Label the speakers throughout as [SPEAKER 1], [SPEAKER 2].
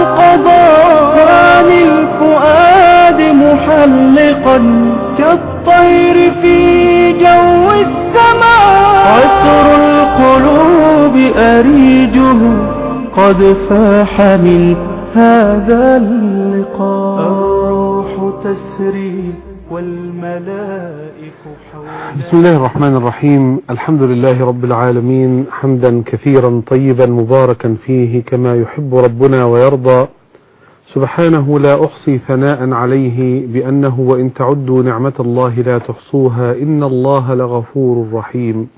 [SPEAKER 1] القضاء كان الفؤاد محلقا كالطير في جو السماء. عطر القلوب أريجه قد فاح من هذا اللقاء. الروح تسري
[SPEAKER 2] بسم الله الرحمن الرحيم. الحمد لله رب العالمين. حمدا كثيرا طيبا مباركا فيه كما يحب ربنا ويرضى. سبحانه لا أحصي ثناء عليه بأنه وإن تعدوا نعمة الله لا تحصوها إن الله لغفور رحيم.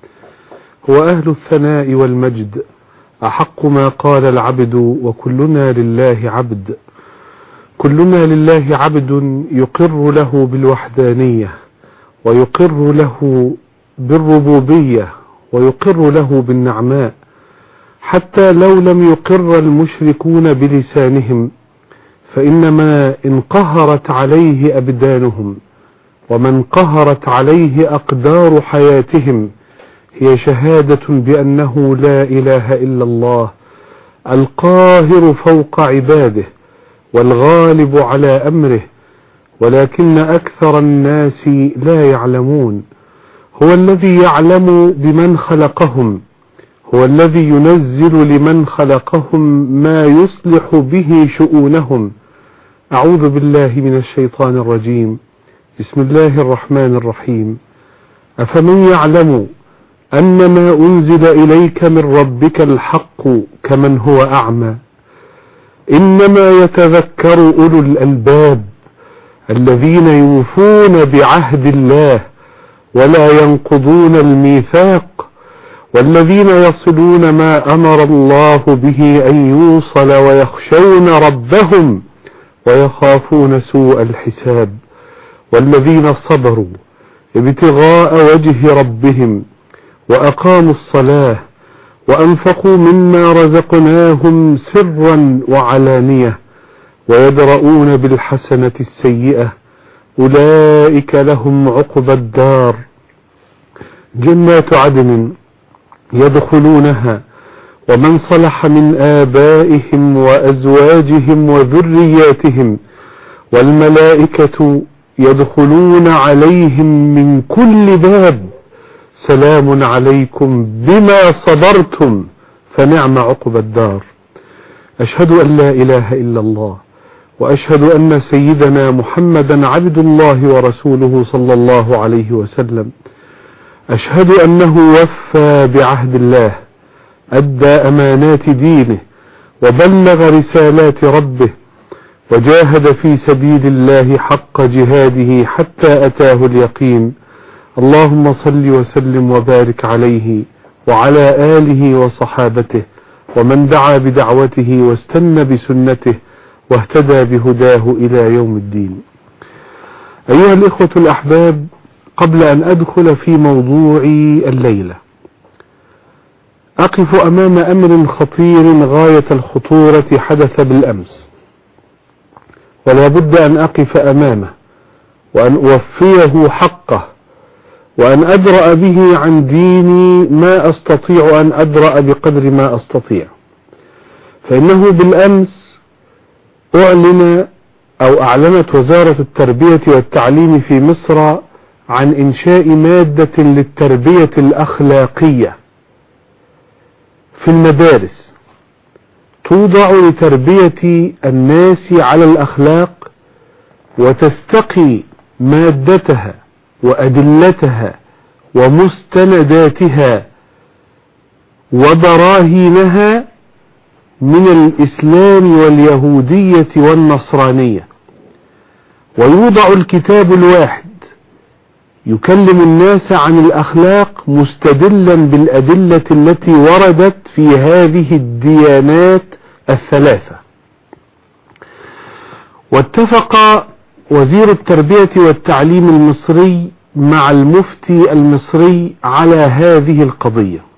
[SPEAKER 2] هو أهل الثناء والمجد. أحق ما قال العبد وكلنا لله عبد. كلنا لله عبد يقر له بالوحدانية. ويقر له بالربوبية ويقر له بالنعماء حتى لو لم يقر المشركون بلسانهم فإنما انقهرت عليه أبدانهم ومن قهرت عليه أقدار حياتهم هي شهادة بأنه لا إله إلا الله القاهر فوق عباده والغالب على أمره ولكن أكثر الناس لا يعلمون. هو الذي يعلم بمن خلقهم هو الذي ينزل لمن خلقهم ما يصلح به شؤونهم. أعوذ بالله من الشيطان الرجيم. بسم الله الرحمن الرحيم. أفمن يعلم أن ما أنزل إليك من ربك الحق كمن هو أعمى؟ إنما يتذكر أولو الألباب. الذين يوفون بعهد الله ولا ينقضون الميثاق والذين يصلون ما أمر الله به أن يوصل ويخشون ربهم ويخافون سوء الحساب والذين صبروا ابتغاء وجه ربهم وأقاموا الصلاة وأنفقوا مما رزقناهم سرا وعلانية ويدرؤون بالحسنة السيئة. أولئك لهم عقبى الدار. جنات عدن يدخلونها. ومن صلح من آبائهم وأزواجهم وذرياتهم. والملائكة يدخلون عليهم من كل باب. سلام عليكم بما صبرتم فنعم عقب الدار. أشهد أن لا إله إلا الله. وأشهد أن سيدنا محمدا عبد الله ورسوله صلى الله عليه وسلم. أشهد أنه وفى بعهد الله أدى أمانات دينه وبلغ رسالات ربه وجاهد في سبيل الله حق جهاده حتى أتاه اليقين. اللهم صل وسلم وبارك عليه وعلى آله وصحابته ومن دعا بدعوته واستنى بسنته واهتدى بهداه إلى يوم الدين. أيها الإخوة الأحباب قبل أن أدخل في موضوعي الليلة أقف أمام أمر خطير غاية الخطورة حدث بالأمس ولا بد أن أقف أمامه وأن أوفيه حقه وأن أدرأ به عن ديني ما أستطيع أن أدرأ بقدر ما أستطيع. فإنه بالأمس أعلن أو أعلنت وزارة التربية والتعليم في مصر عن إنشاء مادة للتربية الأخلاقية في المدارس توضع لتربية الناس على الأخلاق وتستقي مادتها وأدلتها ومستنداتها وبراهينها من الإسلام واليهودية والنصرانية. ويوضع الكتاب الواحد. يكلم الناس عن الأخلاق مستدلا بالأدلة التي وردت في هذه الديانات الثلاثة. واتفق وزير التربية والتعليم المصري مع المفتي المصري على هذه القضية.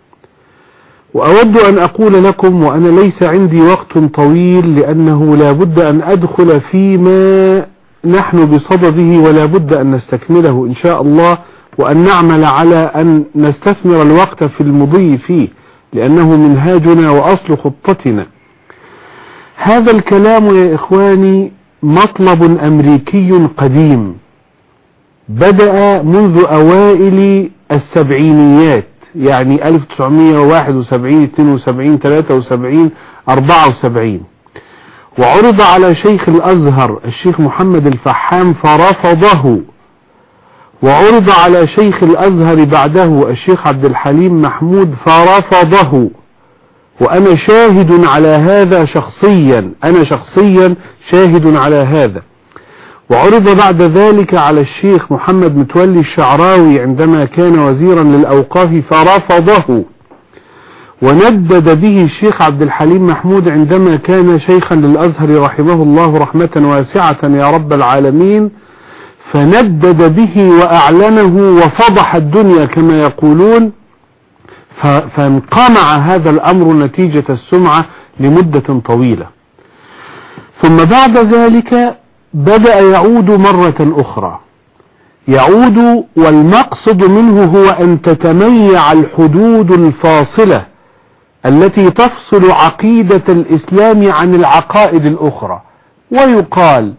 [SPEAKER 2] وأود أن أقول لكم وأنا ليس عندي وقت طويل لأنه لا بد أن أدخل فيما نحن بصدده ولا بد أن نستكمله إن شاء الله وأن نعمل على أن نستثمر الوقت في المضي فيه لأنه منهاجنا وأصل خطتنا. هذا الكلام يا إخواني مطلب أمريكي قديم بدأ منذ أوائل السبعينيات. يعني 1971 72 73 74 وعرض على شيخ الأزهر الشيخ محمد الفحام فرفضه. وعرض على شيخ الأزهر بعده الشيخ عبد الحليم محمود فرفضه. وأنا شاهد على هذا شخصيا أنا شخصيا شاهد على هذا. وعرض بعد ذلك على الشيخ محمد متولي الشعراوي عندما كان وزيرا للأوقاف فرفضه. وندد به الشيخ عبد الحليم محمود عندما كان شيخا للأزهر رحمه الله رحمة واسعة يا رب العالمين. فندد به وأعلنه وفضح الدنيا كما يقولون. فانقمع هذا الأمر نتيجة السمعة لمدة طويلة. ثم بعد ذلك بدأ يعود مرة أخرى. يعود والمقصد منه هو أن تتميع الحدود الفاصلة التي تفصل عقيدة الإسلام عن العقائد الأخرى. ويقال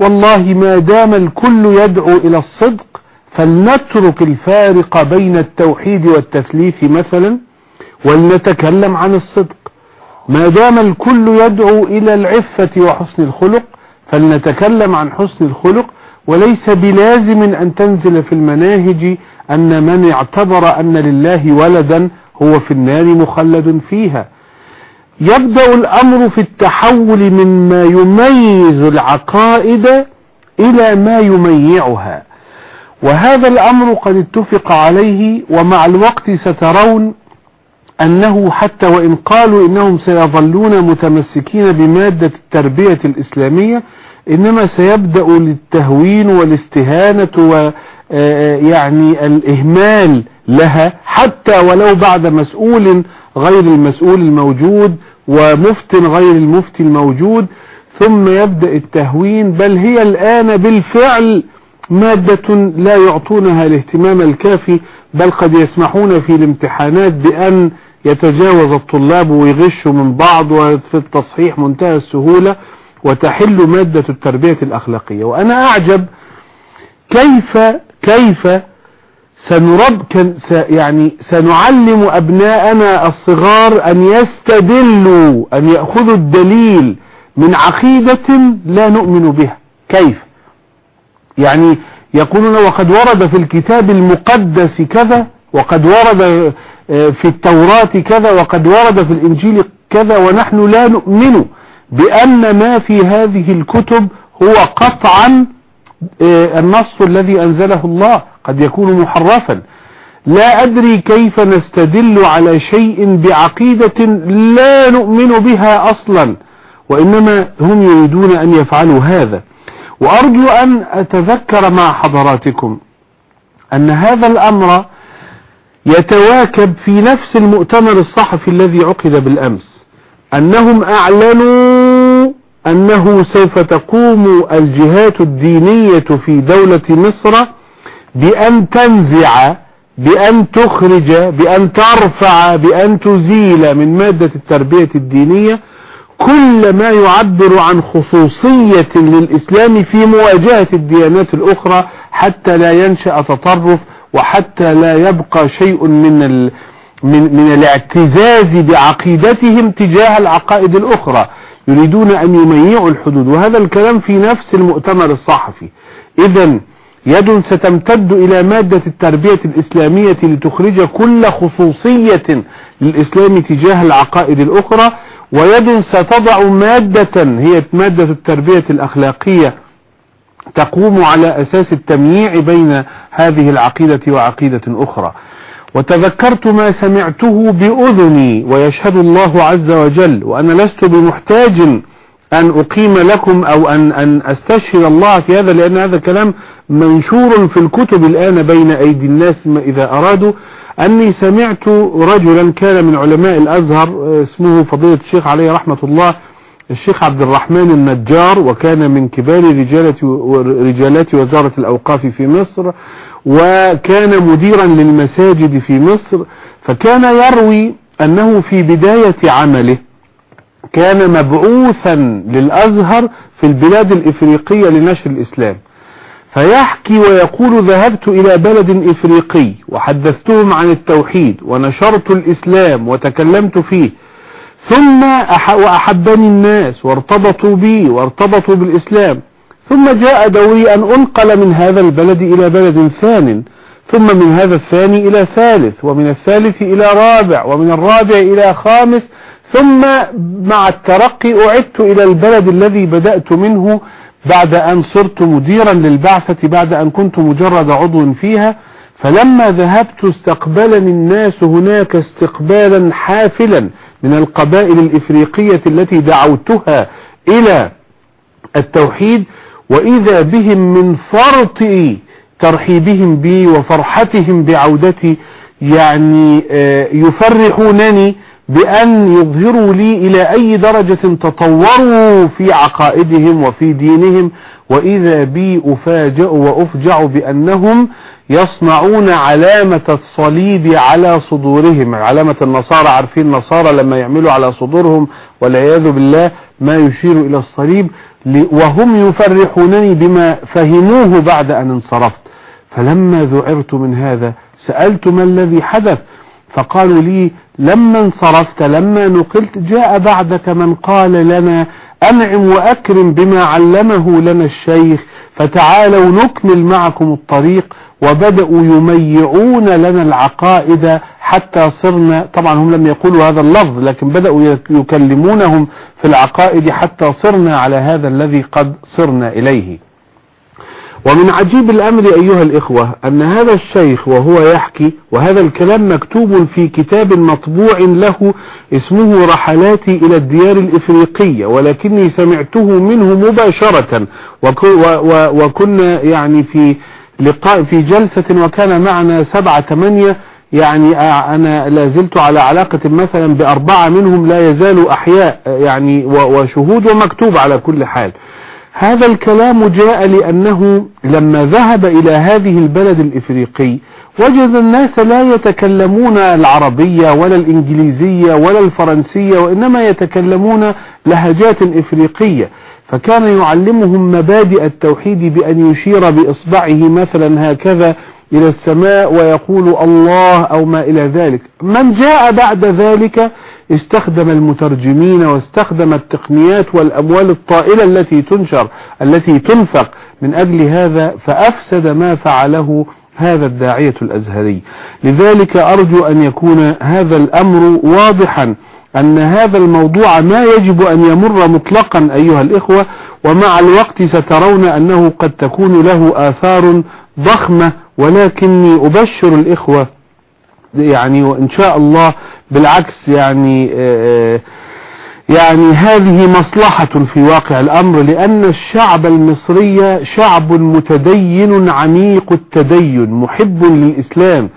[SPEAKER 2] والله ما دام الكل يدعو إلى الصدق فلنترك الفارق بين التوحيد والتثليث مثلا ولنتكلم عن الصدق. ما دام الكل يدعو إلى العفة وحسن الخلق فلنتكلم عن حسن الخلق وليس بلازم أن تنزل في المناهج أن من اعتبر أن لله ولدا هو في النار مخلد فيها. يبدأ الأمر في التحول مما يميز العقائد إلى ما يميعها. وهذا الأمر قد اتفق عليه ومع الوقت سترون أنه حتى وإن قالوا إنهم سيظلون متمسكين بمادة التربية الإسلامية إنما سيبدأ للتهوين والاستهانة ويعني الإهمال لها حتى ولو بعد مسؤول غير المسؤول الموجود ومفت غير المفتي الموجود ثم يبدأ التهوين بل هي الآن بالفعل مادة لا يعطونها الاهتمام الكافي بل قد يسمحون في الامتحانات بأن يتجاوز الطلاب ويغشوا من بعض وفي التصحيح منتهى السهولة وتحل مادة التربية الأخلاقية. وأنا أعجب كيف كيف سنرب يعني سنعلم أبناءنا الصغار أن يستدلوا أن يأخذوا الدليل من عقيدة لا نؤمن بها. كيف؟ يعني يقولون وقد ورد في الكتاب المقدس كذا وقد ورد في التوراة كذا وقد ورد في الإنجيل كذا ونحن لا نؤمن بأن ما في هذه الكتب هو قطعا النص الذي أنزله الله قد يكون محرفا. لا أدري كيف نستدل على شيء بعقيدة لا نؤمن بها أصلا وإنما هم يريدون أن يفعلوا هذا. وأرجو أن أتذكر مع حضراتكم أن هذا الأمر يتواكب في نفس المؤتمر الصحفي الذي عقد بالأمس أنهم أعلنوا أنه سوف تقوم الجهات الدينية في دولة مصر بأن تنزع بأن تخرج بأن ترفع بأن تزيل من مادة التربية الدينية كل ما يعبر عن خصوصية للإسلام في مواجهة الديانات الأخرى حتى لا ينشأ تطرف وحتى لا يبقى شيء من ال من, من الاعتزاز بعقيدتهم تجاه العقائد الأخرى. يريدون أن يميعوا الحدود. وهذا الكلام في نفس المؤتمر الصحفي. إذا يد ستمتد إلى مادة التربية الإسلامية لتخرج كل خصوصية للإسلام تجاه العقائد الأخرى. ويد ستضع مادة هي مادة التربية الأخلاقية تقوم على أساس التمييع بين هذه العقيدة وعقيدة أخرى. وتذكرت ما سمعته بأذني ويشهد الله عز وجل وأنا لست بمحتاج أن أقيم لكم أو أن, أن أستشهد الله في هذا لأن هذا كلام منشور في الكتب الآن بين أيدي الناس إذا أرادوا. أني سمعت رجلا كان من علماء الأزهر اسمه فضيلة الشيخ عليه رحمة الله الشيخ عبد الرحمن النجار وكان من كبار رجالات وزارة الأوقاف في مصر وكان مديرا للمساجد في مصر فكان يروي أنه في بداية عمله كان مبعوثا للأزهر في البلاد الإفريقية لنشر الإسلام. فيحكي ويقول ذهبت إلى بلد إفريقي وحدثتهم عن التوحيد ونشرت الإسلام وتكلمت فيه ثم أح وأحبني الناس وارتبطوا بي وارتبطوا بالإسلام. ثم جاء دوري أن أنقل من هذا البلد إلى بلد ثان ثم من هذا الثاني إلى ثالث ومن الثالث إلى رابع ومن الرابع إلى خامس ثم مع الترقي أعدت إلى البلد الذي بدأت منه بعد أن صرت مديرا للبعثة بعد أن كنت مجرد عضو فيها. فلما ذهبت استقبلني الناس هناك استقبالا حافلا من القبائل الإفريقية التي دعوتها إلى التوحيد وإذا بهم من فرط ترحيبهم بي وفرحتهم بعودتي يعني يفرحونني بأن يظهروا لي إلى أي درجة تطوروا في عقائدهم وفي دينهم وإذا بي أفاجأ وأفجع بأنهم يصنعون علامة الصليب على صدورهم. علامة النصارى عارفين النصارى لما يعملوا على صدورهم والعياذ بالله ما يشير إلى الصليب وهم يفرحونني بما فهموه بعد أن انصرفت. فلما ذعرت من هذا سألت ما الذي حدث؟ فقالوا لي لما انصرفت لما نقلت جاء بعدك من قال لنا أنعم وأكرم بما علمه لنا الشيخ فتعالوا نكمل معكم الطريق وبدأوا يميعون لنا العقائد حتى صرنا طبعا هم لم يقولوا هذا اللفظ لكن بدأوا يكلمونهم في العقائد حتى صرنا على هذا الذي قد صرنا إليه. ومن عجيب الأمر أيها الإخوة أن هذا الشيخ وهو يحكي وهذا الكلام مكتوب في كتاب مطبوع له اسمه رحلاتي إلى الديار الإفريقية ولكني سمعته منه مباشرة وكنا يعني في لقاء في جلسة وكان معنا سبعة ثمانية يعني أنا لازلت على علاقة مثلا بأربعة منهم لا يزالوا أحياء يعني وشهود ومكتوب على كل حال. هذا الكلام جاء لأنه لما ذهب إلى هذه البلد الإفريقي وجد الناس لا يتكلمون العربية ولا الإنجليزية ولا الفرنسية وإنما يتكلمون لهجات إفريقية. فكان يعلمهم مبادئ التوحيد بأن يشير بإصبعه مثلا هكذا إلى السماء ويقول الله أو ما إلى ذلك. من جاء بعد ذلك استخدم المترجمين واستخدم التقنيات والأموال الطائلة التي تنشر التي تنفق. من أجل هذا فأفسد ما فعله هذا الداعية الأزهري. لذلك أرجو أن يكون هذا الأمر واضحا أن هذا الموضوع ما يجب أن يمر مطلقا أيها الإخوة ومع الوقت سترون أنه قد تكون له آثار ضخمة ولكني أبشر الإخوة يعني وإن شاء الله بالعكس يعني آه، يعني هذه مصلحة في واقع الأمر لأن الشعب المصري شعب متدين عميق التدين محب للإسلام.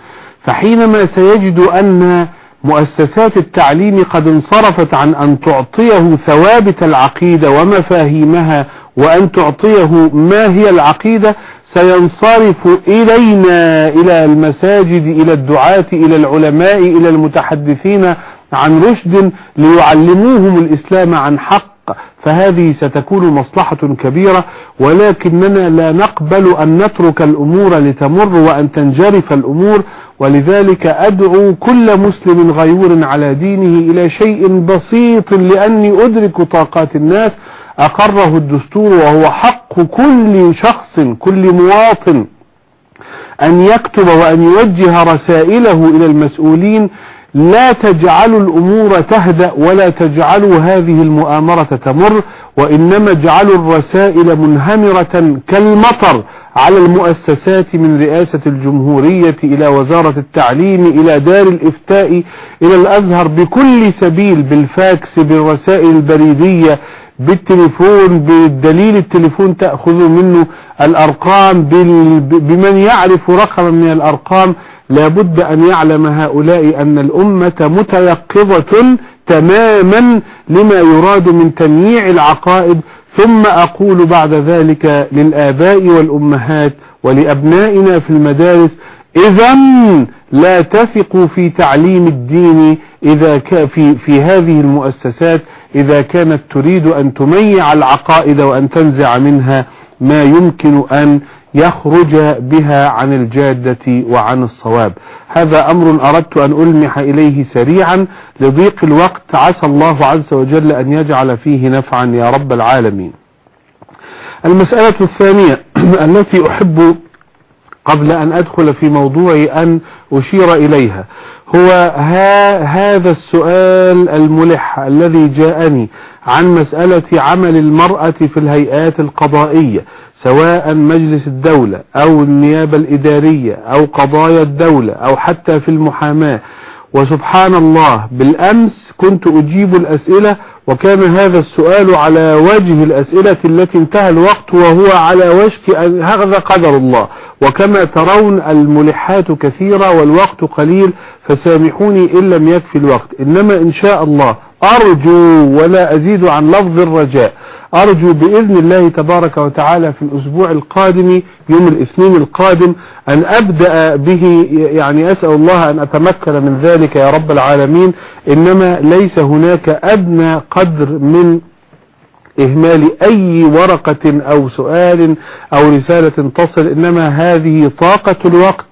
[SPEAKER 2] فحينما سيجد أن مؤسسات التعليم قد انصرفت عن أن تعطيه ثوابت العقيدة ومفاهيمها وأن تعطيه ما هي العقيدة سينصرف إلينا إلى المساجد إلى الدعاة إلى العلماء إلى المتحدثين عن رشد ليعلموهم الإسلام عن حق. فهذه ستكون مصلحة كبيرة ولكننا لا نقبل أن نترك الأمور لتمر وأن تنجرف الأمور. ولذلك أدعو كل مسلم غيور على دينه إلى شيء بسيط لأني أدرك طاقات الناس أقره الدستور وهو حق كل شخص كل مواطن أن يكتب وأن يوجه رسائله إلى المسؤولين لا تجعلوا الأمور تهدأ ولا تجعلوا هذه المؤامرة تمر وإنما اجعلوا الرسائل منهمرة كالمطر على المؤسسات من رئاسة الجمهورية إلى وزارة التعليم إلى دار الإفتاء إلى الأزهر بكل سبيل بالفاكس بالرسائل البريدية بالتليفون بالدليل التليفون تأخذ منه الأرقام بمن يعرف رقما من الأرقام. لابد أن يعلم هؤلاء أن الأمة متيقظة تماما لما يراد من تنييع العقائد. ثم أقول بعد ذلك للآباء والأمهات ولأبنائنا في المدارس إذا لا تثقوا في تعليم الدين إذا في, في هذه المؤسسات إذا كانت تريد أن تميع العقائد وأن تنزع منها ما يمكن أن يخرج بها عن الجادة وعن الصواب. هذا أمر أردت أن ألمح إليه سريعا. لضيق الوقت عسى الله عز وجل أن يجعل فيه نفعا يا رب العالمين. المسألة الثانية التي أحب قبل أن أدخل في موضوعي أن أشير إليها. هو ها هذا السؤال الملح الذي جاءني عن مسألة عمل المرأة في الهيئات القضائية سواء مجلس الدولة أو النيابة الإدارية أو قضايا الدولة أو حتى في المحاماة. وسبحان الله بالأمس كنت أجيب الأسئلة وكان هذا السؤال على وجه الأسئلة التي انتهى الوقت وهو على وشك هذا قدر الله. وكما ترون الملحات كثيرة والوقت قليل فسامحوني إن لم يكفي الوقت. إنما إن شاء الله أرجو ولا أزيد عن لفظ الرجاء. أرجو بإذن الله تبارك وتعالى في الأسبوع القادم يوم الاثنين القادم أن أبدأ به يعني أسأل الله أن أتمكن من ذلك يا رب العالمين. إنما ليس هناك أدنى قدر من إهمال أي ورقة أو سؤال أو رسالة تصل إنما هذه طاقة الوقت.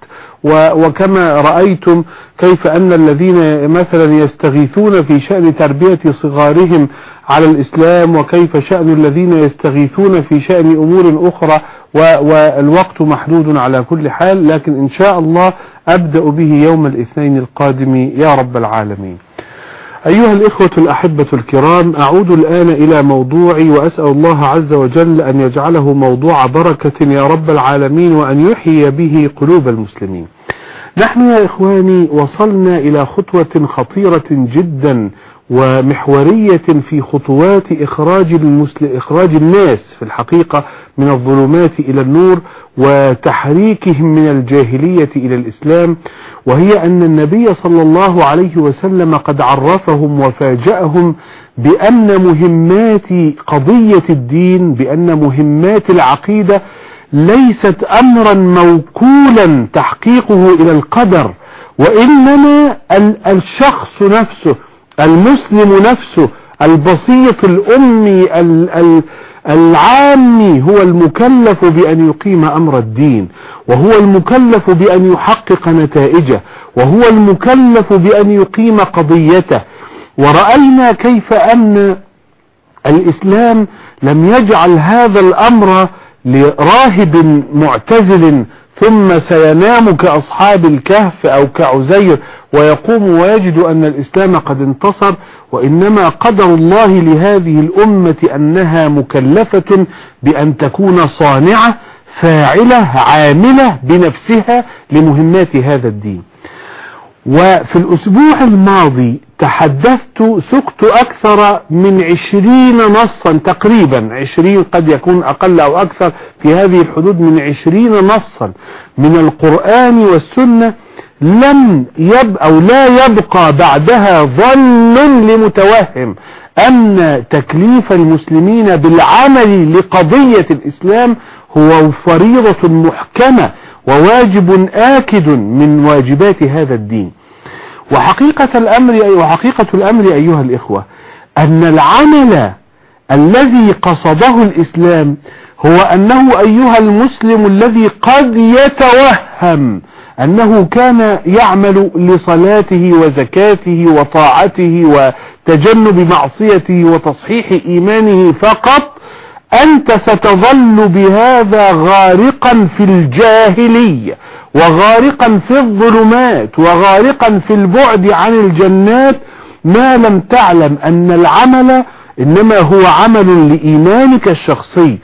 [SPEAKER 2] وكما رأيتم كيف أن الذين مثلا يستغيثون في شأن تربية صغارهم على الإسلام وكيف شأن الذين يستغيثون في شأن أمور أخرى. والوقت محدود على كل حال لكن إن شاء الله أبدأ به يوم الاثنين القادم يا رب العالمين. أيها الإخوة الأحبة الكرام أعود الآن إلى موضوعي وأسأل الله عز وجل أن يجعله موضوع بركة يا رب العالمين وأن يحيي به قلوب المسلمين. نحن يا إخواني وصلنا إلى خطوة خطيرة جدا ومحورية في خطوات إخراج, المسل... إخراج الناس في الحقيقة من الظلمات إلى النور وتحريكهم من الجاهلية إلى الإسلام وهي أن النبي صلى الله عليه وسلم قد عرفهم وفاجأهم بأن مهمات قضية الدين بأن مهمات العقيدة ليست أمرا موكولا تحقيقه إلى القدر وإنما الشخص نفسه المسلم نفسه البسيط الأمي العامي هو المكلف بأن يقيم أمر الدين وهو المكلف بأن يحقق نتائجه وهو المكلف بأن يقيم قضيته. ورأينا كيف أن الإسلام لم يجعل هذا الأمر لراهب معتزل ثم سينام كأصحاب الكهف أو كعزير ويقوم ويجد أن الإسلام قد انتصر وإنما قدر الله لهذه الأمة أنها مكلفة بأن تكون صانعة فاعلة عاملة بنفسها لمهمات هذا الدين. وفي الأسبوع الماضي تحدثت سقت أكثر من عشرين نصا تقريبا. عشرين قد يكون أقل أو أكثر في هذه الحدود من عشرين نصا من القرآن والسنة. لم يب أو لا يبقى بعدها ظن لمتوهم أن تكليف المسلمين بالعمل لقضية الإسلام هو فريضة محكمة وواجب آكد من واجبات هذا الدين. وحقيقة الأمر وحقيقة الأمر أيها الإخوة أن العمل الذي قصده الإسلام هو أنه أيها المسلم الذي قد يتوهم أنه كان يعمل لصلاته وزكاته وطاعته وتجنب معصيته وتصحيح إيمانه فقط أنت ستظل بهذا غارقا في الجاهلية. وغارقا في الظلمات وغارقا في البعد عن الجنات ما لم تعلم أن العمل إنما هو عمل لإيمانك الشخصي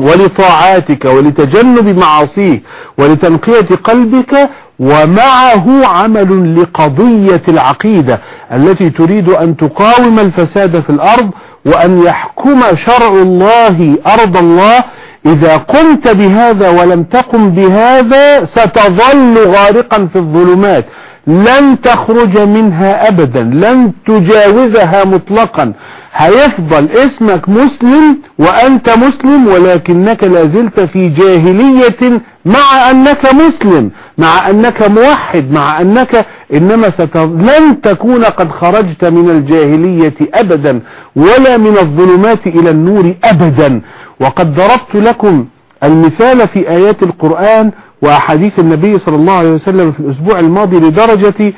[SPEAKER 2] ولطاعاتك ولتجنب معاصيه ولتنقية قلبك ومعه عمل لقضية العقيدة التي تريد أن تقاوم الفساد في الأرض وأن يحكم شرع الله أرض الله إذا قمت بهذا ولم تقم بهذا ستظل غارقا في الظلمات. لن تخرج منها ابدا لن تجاوزها مطلقا. هيفضل اسمك مسلم وأنت مسلم ولكنك لازلت في جاهلية مع أنك مسلم مع أنك موحد مع أنك إنما ست... لن تكون قد خرجت من الجاهلية ابدا ولا من الظلمات إلى النور ابدا. وقد ضربت لكم المثال في آيات القرآن وأحاديث النبي صلى الله عليه وسلم في الأسبوع الماضي لدرجة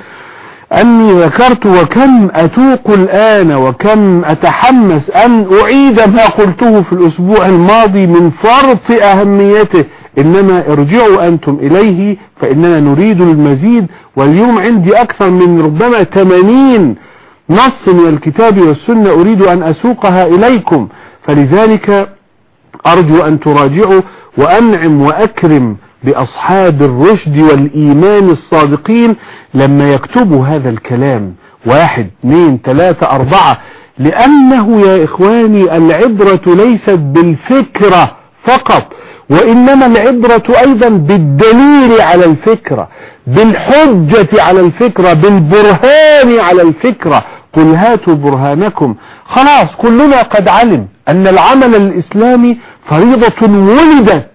[SPEAKER 2] أني ذكرت وكم أتوق الآن وكم أتحمس أن أعيد ما قلته في الأسبوع الماضي من فرط أهميته. إنما ارجعوا أنتم إليه فإننا نريد المزيد. واليوم عندي أكثر من ربما 80 نص من الكتاب والسنة أريد أن أسوقها إليكم. فلذلك أرجو أن تراجعوا وأنعم وأكرم بأصحاب الرشد والإيمان الصادقين لما يكتبوا هذا الكلام. واحد اثنين ثلاثة أربعة. لأنه يا إخواني العبرة ليست بالفكرة فقط وإنما العبرة أيضا بالدليل على الفكرة بالحجة على الفكرة بالبرهان على الفكرة. قل هاتوا برهانكم. خلاص كلنا قد علم أن العمل الإسلامي فريضة ولدت.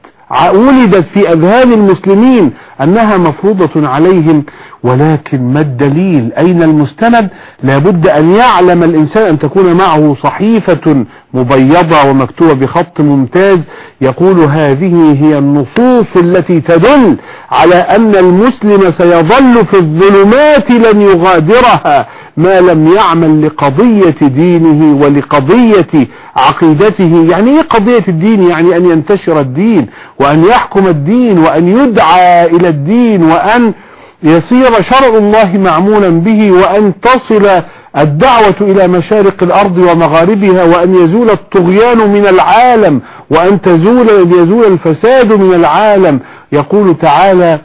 [SPEAKER 2] ولدت في أذهان المسلمين أنها مفروضة عليهم ولكن ما الدليل؟ أين المستند؟ لابد أن يعلم الإنسان أن تكون معه صحيفة مبيضة ومكتوبة بخط ممتاز يقول هذه هي النصوص التي تدل على أن المسلم سيظل في الظلمات لن يغادرها ما لم يعمل لقضية دينه ولقضية عقيدته. يعني إيه قضية الدين؟ يعني أن ينتشر الدين وأن يحكم الدين وأن يدعى إلى الدين وأن يصير شرع الله معمولا به وأن تصل الدعوة إلى مشارق الأرض ومغاربها وأن يزول الطغيان من العالم وأن تزول يزول الفساد من العالم. يقول تعالى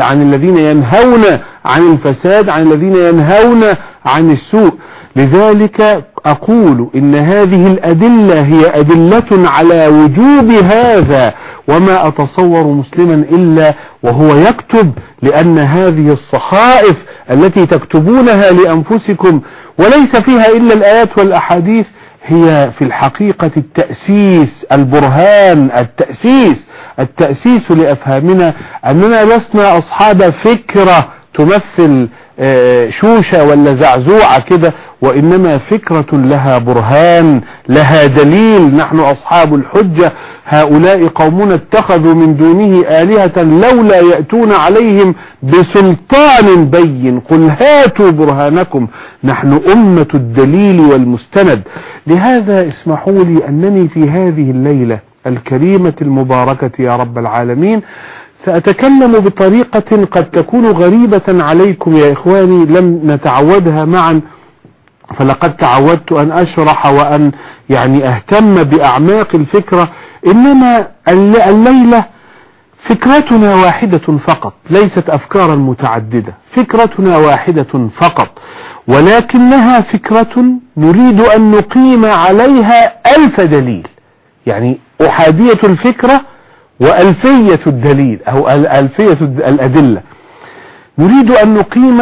[SPEAKER 2] عن الذين ينهون عن الفساد عن الذين ينهون عن السوء. لذلك أقول إن هذه الأدلة هي أدلة على وجوب هذا وما أتصور مسلما إلا وهو يكتب لأن هذه الصحائف التي تكتبونها لأنفسكم وليس فيها إلا الآيات والأحاديث هي في الحقيقة التأسيس البرهان التأسيس التأسيس لأفهامنا أننا لسنا أصحاب فكرة تمثل شوشة ولا زعزوعة كده وإنما فكرة لها برهان لها دليل نحن أصحاب الحجة. هؤلاء قومنا اتخذوا من دونه آلهة لولا يأتون عليهم بسلطان بين. قل هاتوا برهانكم نحن أمة الدليل والمستند. لهذا اسمحوا لي أنني في هذه الليلة الكريمة المباركة يا رب العالمين سأتكلم بطريقة قد تكون غريبة عليكم يا إخواني لم نتعودها معا فلقد تعودت أن أشرح وأن يعني أهتم بأعماق الفكرة إنما الليلة فكرتنا واحدة فقط ليست أفكارا متعددة فكرتنا واحدة فقط ولكنها فكرة نريد أن نقيم عليها ألف دليل يعني أحادية الفكرة وألفية الدليل أو ألفية الأدلة. نريد أن نقيم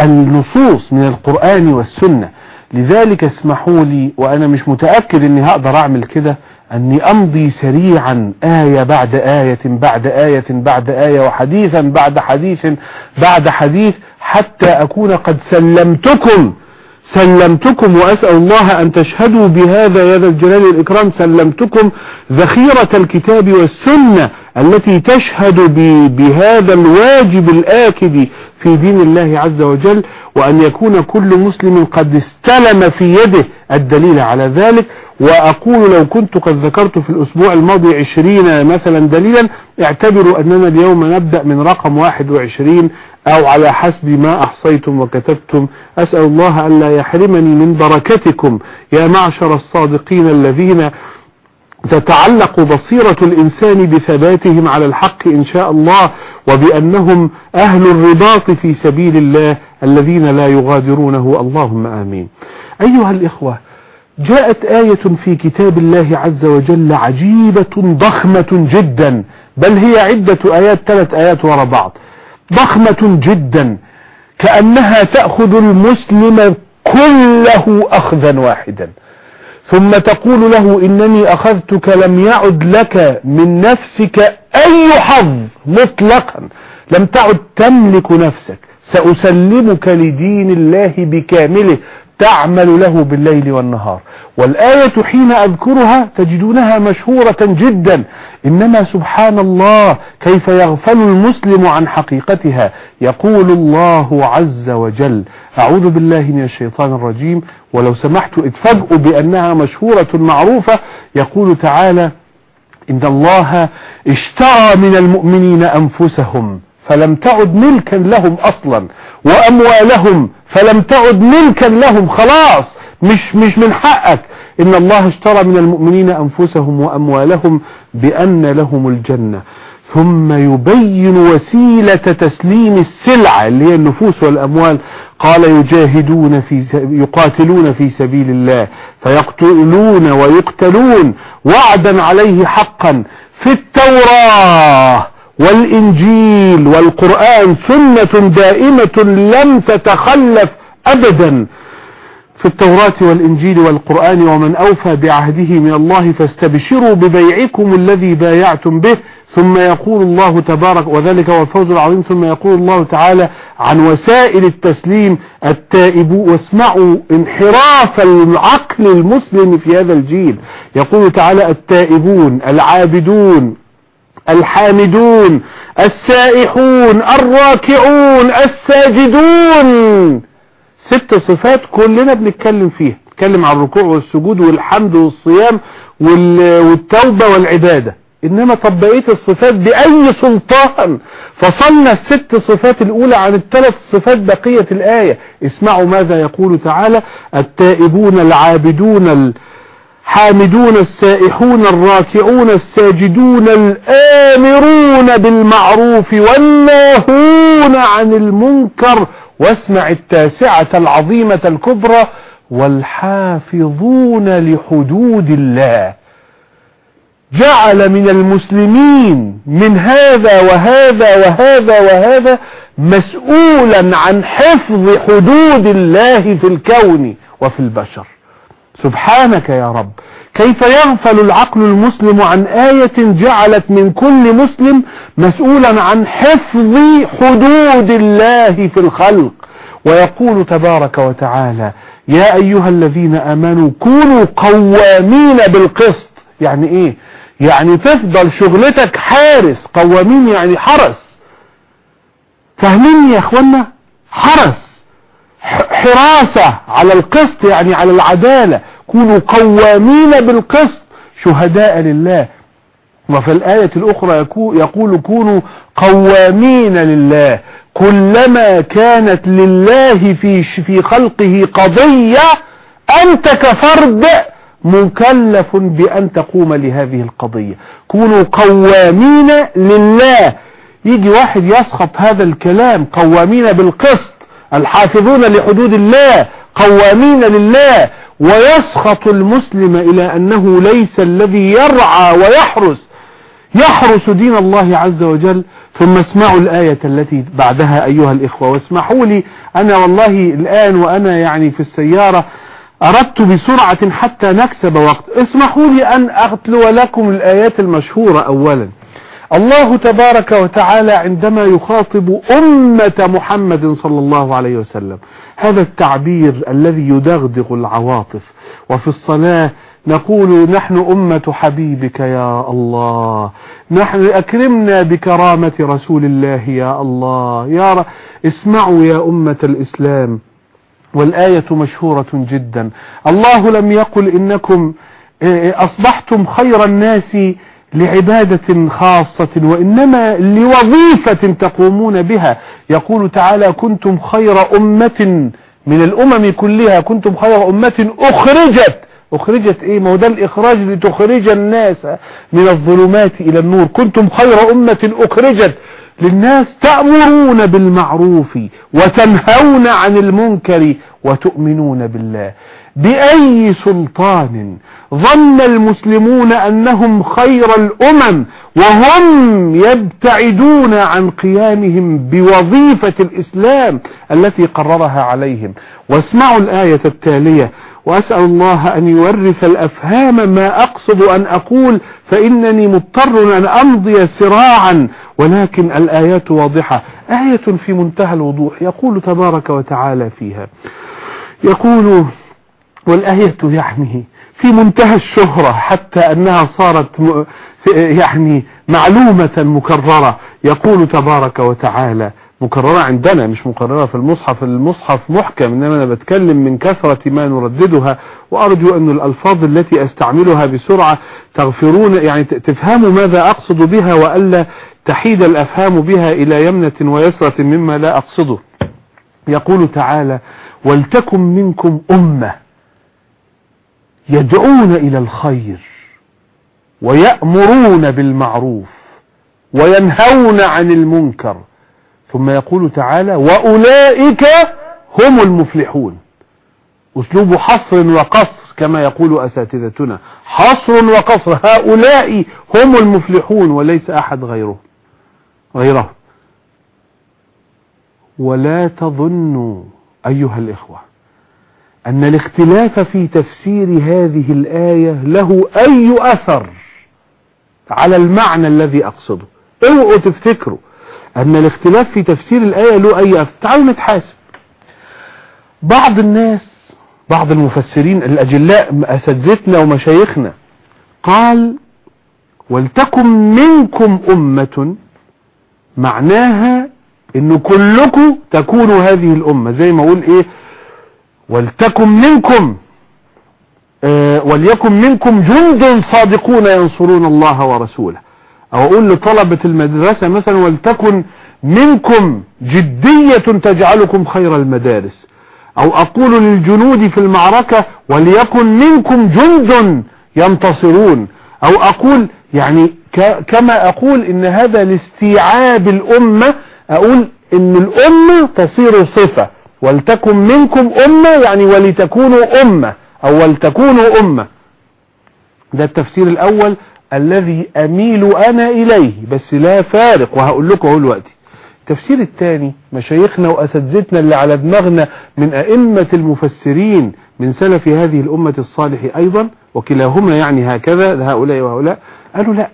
[SPEAKER 2] النصوص من القرآن والسنة. لذلك اسمحوا لي وأنا مش متأكد أني هقدر أعمل كده أني أمضي سريعا آية بعد آية بعد آية بعد آية وحديثا بعد حديث بعد حديث حتى أكون قد سلمتكم. سلمتكم وأسأل الله أن تشهدوا بهذا يا ذا الجلال والإكرام. سلمتكم ذخيرة الكتاب والسنة التي تشهد بهذا الواجب الآكد في دين الله عز وجل وأن يكون كل مسلم قد استلم في يده الدليل على ذلك. وأقول لو كنت قد ذكرت في الأسبوع الماضي عشرين مثلا دليلا اعتبروا أننا اليوم نبدأ من رقم واحد وعشرين أو على حسب ما أحصيتم وكتبتم. أسأل الله أن لا يحرمني من بركتكم. يا معشر الصادقين الذين تتعلق بصيرة الإنسان بثباتهم على الحق إن شاء الله وبأنهم أهل الرباط في سبيل الله الذين لا يغادرونه. اللهم آمين. أيها الإخوة جاءت آية في كتاب الله عز وجل عجيبة ضخمة جدا. بل هي عدة آيات ثلاث آيات وراء بعض. ضخمة جدا كأنها تأخذ المسلم كله أخذا واحدا. ثم تقول له إنني أخذتك لم يعد لك من نفسك أي حظ مطلقا لم تعد تملك نفسك. سأسلمك لدين الله بكامله تعمل له بالليل والنهار. والآية حين أذكرها تجدونها مشهورة جدا. إنما سبحان الله كيف يغفل المسلم عن حقيقتها. يقول الله عز وجل. أعوذ بالله من الشيطان الرجيم. ولو سمحت اتفاجئوا بأنها مشهورة معروفة. يقول تعالى إن الله اشترى من المؤمنين أنفسهم. فلم تعد ملكا لهم أصلا وأموالهم فلم تعد ملكا لهم خلاص مش مش من حقك. إن الله اشترى من المؤمنين أنفسهم وأموالهم بأن لهم الجنة. ثم يبين وسيلة تسليم السلعة اللي هي النفوس والأموال. قال يجاهدون في يقاتلون في سبيل الله فيقتلون ويقتلون. وعدا عليه حقا في التوراة. والإنجيل والقرآن سنة دائمة لم تتخلف أبدا. في التوراة والإنجيل والقرآن ومن أوفى بعهده من الله فاستبشروا ببيعكم الذي بايعتم به. ثم يقول الله تبارك وذلك هو الفوز العظيم. ثم يقول الله تعالى عن وسائل التسليم التائب واسمعوا انحراف العقل المسلم في هذا الجيل. يقول تعالى التائبون العابدون الحامدون السائحون الراكعون الساجدون. ست صفات كلنا بنتكلم فيها نتكلم عن الركوع والسجود والحمد والصيام والتوبة والعبادة. إنما طب بقية الصفات بأي سلطان؟ فصلنا الست صفات الأولى عن الثلاث صفات بقية الآية. اسمعوا ماذا يقول تعالى التائبون العابدون حامدون السائحون الراكعون الساجدون الآمرون بالمعروف والناهون عن المنكر واسمع التاسعة العظيمة الكبرى والحافظون لحدود الله. جعل من المسلمين من هذا وهذا وهذا وهذا مسؤولا عن حفظ حدود الله في الكون وفي البشر. سبحانك يا رب. كيف يغفل العقل المسلم عن آية جعلت من كل مسلم مسؤولا عن حفظ حدود الله في الخلق؟ ويقول تبارك وتعالى يا أيها الذين أمنوا كونوا قوامين بالقسط. يعني إيه؟ يعني تفضل شغلتك حارس. قوامين يعني حرس. فاهمين يا اخوانا حرس. حراسة على القسط يعني على العدالة. كونوا قوامين بالقسط شهداء لله. وفي الآية الأخرى يقول كونوا قوامين لله. كلما كانت لله في في خلقه قضية أنت كفرد مكلف بأن تقوم لهذه القضية. كونوا قوامين لله. يجي واحد يسخط هذا الكلام قوامين بالقسط الحافظون لحدود الله قوامين لله ويسخط المسلم إلى أنه ليس الذي يرعى ويحرس. يحرس دين الله عز وجل. ثم اسمعوا الآية التي بعدها أيها الإخوة واسمحوا لي أنا والله الآن وأنا يعني في السيارة أردت بسرعة حتى نكسب وقت. اسمحوا لي أن أتلو لكم الآيات المشهورة أولا. الله تبارك وتعالى عندما يخاطب أمة محمد صلى الله عليه وسلم. هذا التعبير الذي يدغدغ العواطف. وفي الصلاة نقول نحن أمة حبيبك يا الله. نحن أكرمنا بكرامة رسول الله يا الله. يا ر... اسمعوا يا أمة الإسلام. والآية مشهورة جدا. الله لم يقل إنكم أصبحتم خير الناس لعبادة خاصة وإنما لوظيفة تقومون بها. يقول تعالى كنتم خير أمة من الأمم كلها. كنتم خير أمة أخرجت. أخرجت إيه؟ ما هو ده الإخراج لتخرج الناس من الظلمات إلى النور. كنتم خير أمة أخرجت. للناس تأمرون بالمعروف وتنهون عن المنكر وتؤمنون بالله. بأي سلطان ظن المسلمون أنهم خير الأمم وهم يبتعدون عن قيامهم بوظيفة الإسلام التي قررها عليهم. واسمعوا الآية التالية. وأسأل الله أن يورث الأفهام ما أقصد أن أقول فإنني مضطر أن أمضي سراعا. ولكن الآيات واضحة. آية في منتهى الوضوح يقول تبارك وتعالى فيها. يقول والآية يعني في منتهى الشهرة حتى أنها صارت يعني معلومة مكررة. يقول تبارك وتعالى مكررة عندنا مش مكررة في المصحف. المصحف محكم إنما أنا بتكلم من كثرة ما نرددها وأرجو أن الألفاظ التي أستعملها بسرعة تغفرون يعني تفهموا ماذا أقصد بها وألا تحيد الأفهام بها إلى يمنة ويسرة مما لا أقصده. يقول تعالى ولتكن منكم أمة يدعون إلى الخير ويأمرون بالمعروف وينهون عن المنكر. ثم يقول تعالى وأولئك هم المفلحون. أسلوب حصر وقصر كما يقول أساتذتنا. حصر وقصر. هؤلاء هم المفلحون وليس أحد غيره. غيره. ولا تظنوا أيها الإخوة أن الاختلاف في تفسير هذه الآية له أي أثر على المعنى الذي أقصده. اوعوا تفتكروا أن الاختلاف في تفسير الآية له أي أثر. تعالوا نتحاسب. بعض الناس بعض المفسرين الأجلاء أساتذتنا ومشايخنا قال ولتكن منكم أمة معناها إن كلكم تكونوا هذه الأمة. زي ما أقول إيه؟ ولتكن منكم آه وليكن منكم جند صادقون ينصرون الله ورسوله. أو أقول لطلبة المدرسة مثلا ولتكن منكم جدية تجعلكم خير المدارس. أو أقول للجنود في المعركة وليكن منكم جند ينتصرون. أو أقول يعني كما أقول إن هذا لاستيعاب الأمة أقول إن الأمة تصير صفة. ولتكن منكم أمة يعني ولتكونوا أمة أو ولتكونوا أمة. ده التفسير الأول الذي أميل أنا إليه بس لا فارق وهقول لكم أهو دلوقتي. التفسير الثاني مشايخنا وأساتذتنا اللي على دماغنا من أئمة المفسرين من سلف هذه الأمة الصالح أيضا وكلاهما يعني هكذا هؤلاء وهؤلاء قالوا لا.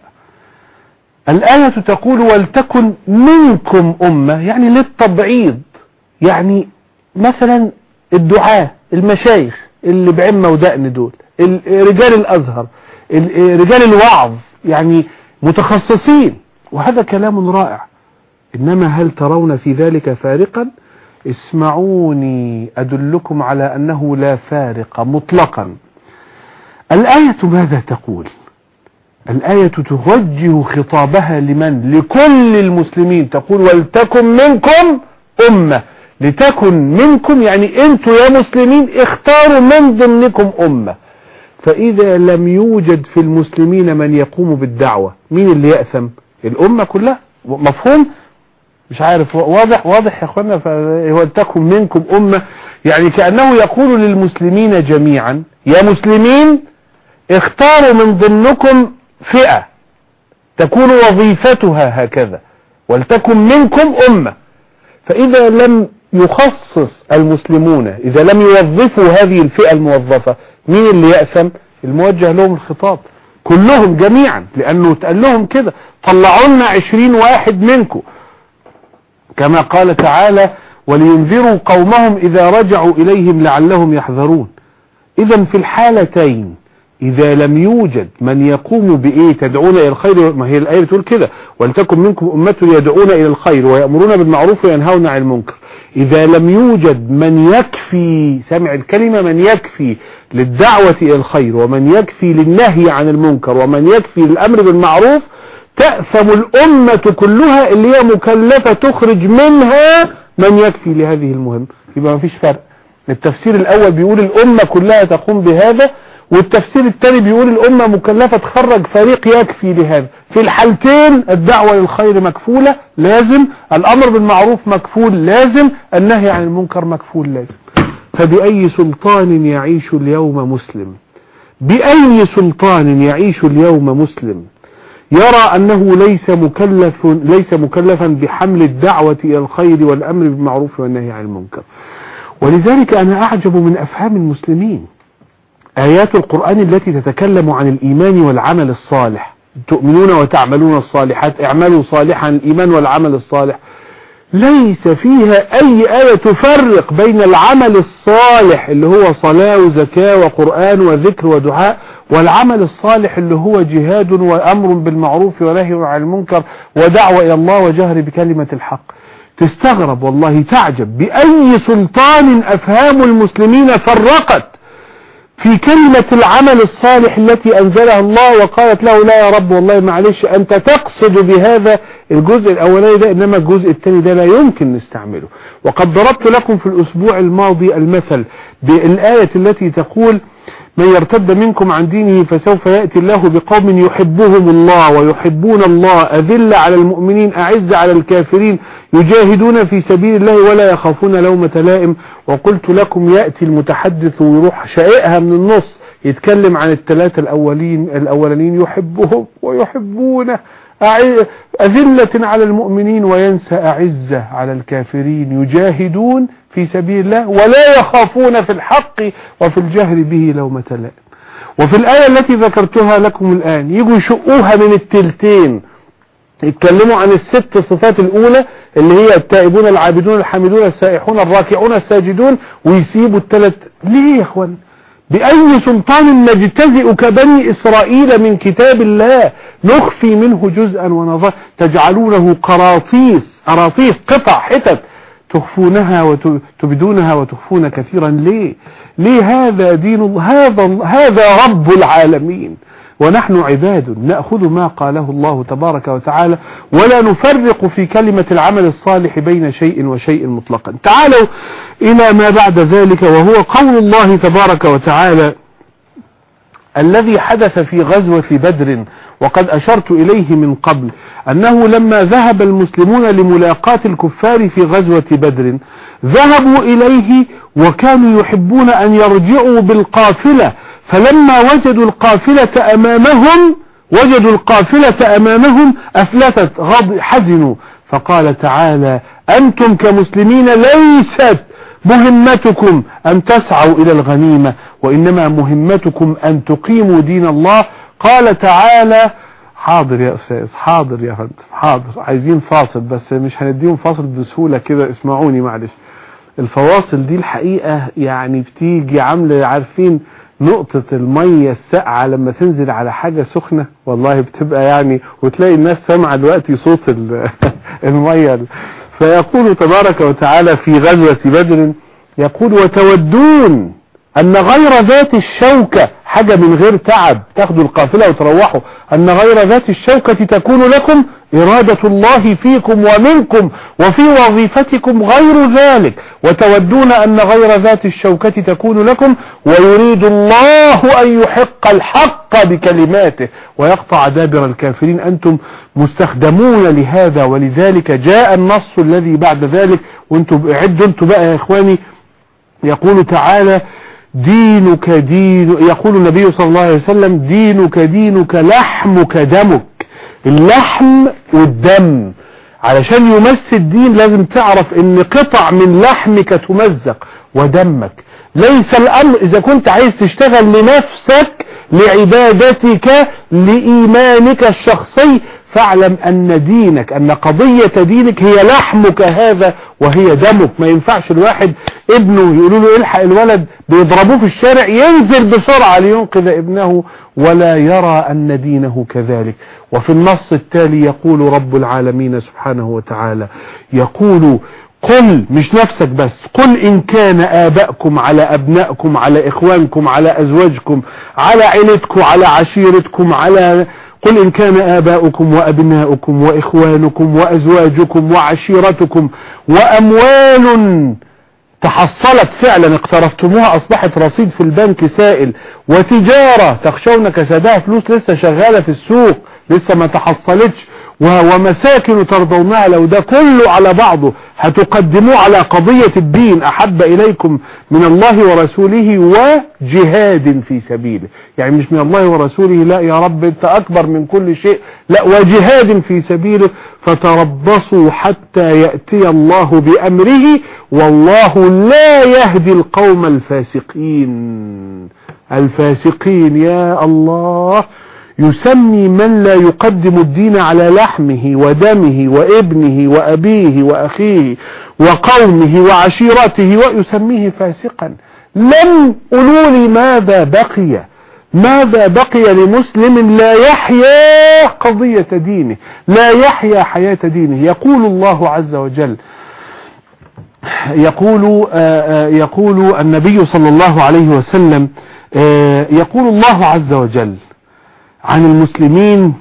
[SPEAKER 2] الآية تقول ولتكن منكم أمة يعني للتبعيض يعني مثلا الدعاة المشايخ اللي بعمة ودقن دول رجال الأزهر رجال الوعظ يعني متخصصين. وهذا كلام رائع. إنما هل ترون في ذلك فارقا؟ اسمعوني أدلكم على أنه لا فارق مطلقا. الآية ماذا تقول؟ الآية توجه خطابها لمن؟ لكل المسلمين. تقول ولتكن منكم أمة. لتكن منكم يعني أنتوا يا مسلمين اختاروا من ضمنكم أمة. فإذا لم يوجد في المسلمين من يقوم بالدعوة مين اللي يأثم؟ الأمة كلها. مفهوم؟ مش عارف واضح؟ واضح يا إخوانا؟ ولتكن منكم أمة يعني كأنه يقول للمسلمين جميعا يا مسلمين اختاروا من ضمنكم فئة تكون وظيفتها هكذا ولتكن منكم أمة. فإذا لم يخصص المسلمون إذا لم يوظفوا هذه الفئة الموظفة مين اللي يأثم؟ الموجه لهم الخطاب. كلهم جميعا لأنه تقال لهم كده. طلعوا لنا عشرين واحد منكم. كما قال تعالى ولينذروا قومهم إذا رجعوا إليهم لعلهم يحذرون. إذا في الحالتين إذا لم يوجد من يقوم بإيه تدعون إلى الخير ما هي الآية بتقول كده ولتكن منكم أمة يدعون إلى الخير ويأمرون بالمعروف وينهون عن المنكر. إذا لم يوجد من يكفي سمع الكلمة من يكفي للدعوة إلى الخير ومن يكفي للنهي عن المنكر ومن يكفي للأمر بالمعروف تأثم الأمة كلها اللي هي مكلفة تخرج منها من يكفي لهذه المهمة. يبقى ما فيش فرق. التفسير الأول بيقول الأمة كلها تقوم بهذا والتفسير الثاني بيقول الأمة مكلفة تخرج فريق يكفي لهذا. في الحالتين الدعوة للخير مكفولة لازم. الأمر بالمعروف مكفول لازم. النهي عن المنكر مكفول لازم. فبأي سلطان يعيش اليوم مسلم؟ بأي سلطان يعيش اليوم مسلم؟ يرى أنه ليس مكلف ليس مكلفا بحمل الدعوة إلى الخير والأمر بالمعروف والنهي عن المنكر. ولذلك أنا أعجب من أفهام المسلمين. آيات القرآن التي تتكلم عن الإيمان والعمل الصالح. تؤمنون وتعملون الصالحات. اعملوا صالحا الإيمان والعمل الصالح. ليس فيها أي آية تفرق بين العمل الصالح اللي هو صلاة وزكاة وقرآن وذكر ودعاء والعمل الصالح اللي هو جهاد وأمر بالمعروف ونهي عن المنكر ودعوة إلى الله وجهر بكلمة الحق. تستغرب والله تعجب بأي سلطان أفهام المسلمين فرقت. في كلمة العمل الصالح التي أنزلها الله وقالت له لا يا رب والله معلش أنت تقصد بهذا الجزء الأولاني ده إنما الجزء الثاني ده لا يمكن نستعمله. وقد ضربت لكم في الأسبوع الماضي المثل بالآية التي تقول من يرتد منكم عن دينه فسوف يأتي الله بقوم يحبهم الله ويحبون الله. أذل على المؤمنين أعز على الكافرين. يجاهدون في سبيل الله ولا يخافون لومة لائم. وقلت لكم يأتي المتحدث ويروح شائئها من النص يتكلم عن الثلاثة الأولين الأولانيين يحبهم ويحبونه. أذلة على المؤمنين وينسى أعزة على الكافرين يجاهدون في سبيل الله ولا يخافون في الحق وفي الجهر به لومة لائم وفي الآية التي ذكرتها لكم الآن يجوا يشقوها من التلتين. يتكلموا عن الست صفات الأولى اللي هي التائبون العابدون الحامدون السائحون الراكعون الساجدون ويسيبوا الثلاث ليه يا إخوان؟ بأي سلطان نجتزئ كبني إسرائيل من كتاب الله؟ نخفي منه جزءا ونظر. تجعلونه قراطيس أراطيس قطع حتت تخفونها وتبدونها وتخفون كثيرا. ليه؟ ليه هذا دين هذا, هذا رب العالمين. ونحن عباد نأخذ ما قاله الله تبارك وتعالى ولا نفرق في كلمة العمل الصالح بين شيء وشيء مطلقا. تعالوا إلى ما بعد ذلك وهو قول الله تبارك وتعالى الذي حدث في غزوة بدر وقد أشرت إليه من قبل أنه لما ذهب المسلمون لملاقاة الكفار في غزوة بدر ذهبوا إليه وكانوا يحبون أن يرجعوا بالقافلة فلما وجدوا القافلة أمامهم وجدوا القافلة أمامهم أفلتت حزنوا فقال تعالى أنتم كمسلمين ليست مهمتكم أن تسعوا إلى الغنيمة وإنما مهمتكم أن تقيموا دين الله. قال تعالى حاضر يا أستاذ حاضر يا فندم حاضر. عايزين فاصل بس مش هنديهم فاصل بسهولة كده اسمعوني معلش. الفواصل دي الحقيقة يعني بتيجي عاملة عارفين نقطة المية الساقعة لما تنزل على حاجة سخنة؟ والله بتبقى يعني وتلاقي الناس سامعة دلوقتي صوت المية فيقول تبارك وتعالى في غزوة بدر يقول وتودون أن غير ذات الشوكة حاجة من غير تعب تاخدوا القافلة وتروحوا أن غير ذات الشوكة تكون لكم إرادة الله فيكم ومنكم وفي وظيفتكم غير ذلك. وتودون أن غير ذات الشوكة تكون لكم ويريد الله أن يحق الحق بكلماته. ويقطع دابر الكافرين أنتم مستخدمون لهذا. ولذلك جاء النص الذي بعد ذلك. وأنتم أعدوا أنتم بقى يا إخواني يقول تعالى دينك دين يقول النبي صلى الله عليه وسلم دينك دينك لحمك دمك. اللحم والدم. علشان يمس الدين لازم تعرف إن قطع من لحمك تمزق ودمك. ليس الأمر إذا كنت عايز تشتغل لنفسك لعبادتك لإيمانك الشخصي فاعلم أن دينك أن قضية دينك هي لحمك هذا وهي دمك. ما ينفعش الواحد ابنه يقولوا له الحق الولد بيضربوه في الشارع ينزل بسرعة لينقذ ابنه ولا يرى أن دينه كذلك. وفي النص التالي يقول رب العالمين سبحانه وتعالى يقول قل مش نفسك بس قل إن كان آباءكم على أبنائكم على إخوانكم على أزواجكم على عيلتكم على عشيرتكم على قل إن كان آباؤكم وأبناؤكم وإخوانكم وأزواجكم وعشيرتكم وأموال تحصلت فعلا اقترفتموها أصبحت رصيد في البنك سائل. وتجارة تخشون كسبها فلوس لسه شغالة في السوق لسه ما تحصلتش. ومساكن ترضونها لو ده كله على بعضه هتقدموه على قضية الدين. أحب إليكم من الله ورسوله وجهاد في سبيله. يعني مش من الله ورسوله لا يا رب أنت أكبر من كل شيء. لا وجهاد في سبيله. فتربصوا حتى يأتي الله بأمره والله لا يهدي القوم الفاسقين. الفاسقين يا الله. يسمي من لا يقدم الدين على لحمه ودمه وابنه وأبيه وأخيه وقومه وعشيرته ويسميه فاسقا. لم قولوا لي ماذا بقي. ماذا بقي لمسلم لا يحيا قضية دينه لا يحيا حياة دينه. يقول الله عز وجل يقول آه، آه، يقول النبي صلى الله عليه وسلم آه، يقول الله عز وجل عن المسلمين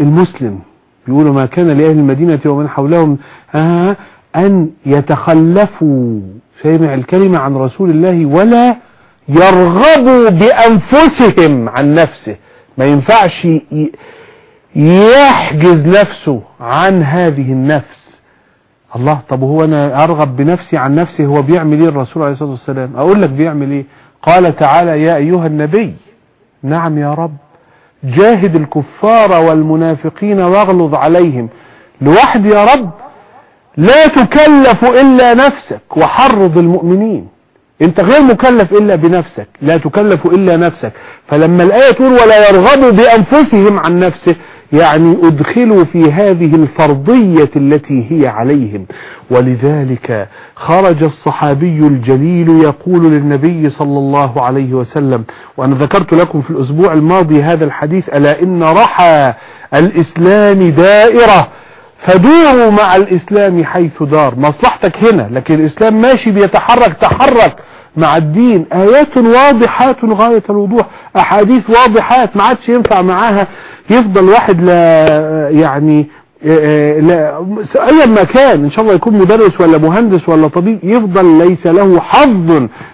[SPEAKER 2] المسلم. بيقولوا ما كان لأهل المدينة ومن حولهم آه أن يتخلفوا. سامع الكلمة عن رسول الله ولا يرغبوا بأنفسهم عن نفسه. ما ينفعش يحجز نفسه عن هذه النفس. الله طب هو أنا أرغب بنفسي عن نفسي هو بيعمل إيه الرسول عليه الصلاة والسلام؟ أقول لك بيعمل إيه؟ قال تعالى يا أيها النبي نعم يا رب. جاهد الكفار والمنافقين واغلظ عليهم. لوحد يا رب لا تكلف إلا نفسك وحرض المؤمنين. أنت غير مكلف إلا بنفسك لا تكلف إلا نفسك. فلما الآية تقول ولا يرغبوا بأنفسهم عن نفسه يعني أدخلوا في هذه الفرضية التي هي عليهم. ولذلك خرج الصحابي الجليل يقول للنبي صلى الله عليه وسلم وأنا ذكرت لكم في الأسبوع الماضي هذا الحديث ألا إن رحى الإسلام دائرة فدوروا مع الإسلام حيث دار. مصلحتك هنا لكن الإسلام ماشي بيتحرك تحرك. مع الدين آيات واضحات غاية الوضوح أحاديث واضحات ما عادش ينفع معاها. يفضل واحد لا يعني آه، لا ايا ما كان إن شاء الله يكون مدرس ولا مهندس ولا طبيب يفضل ليس له حظ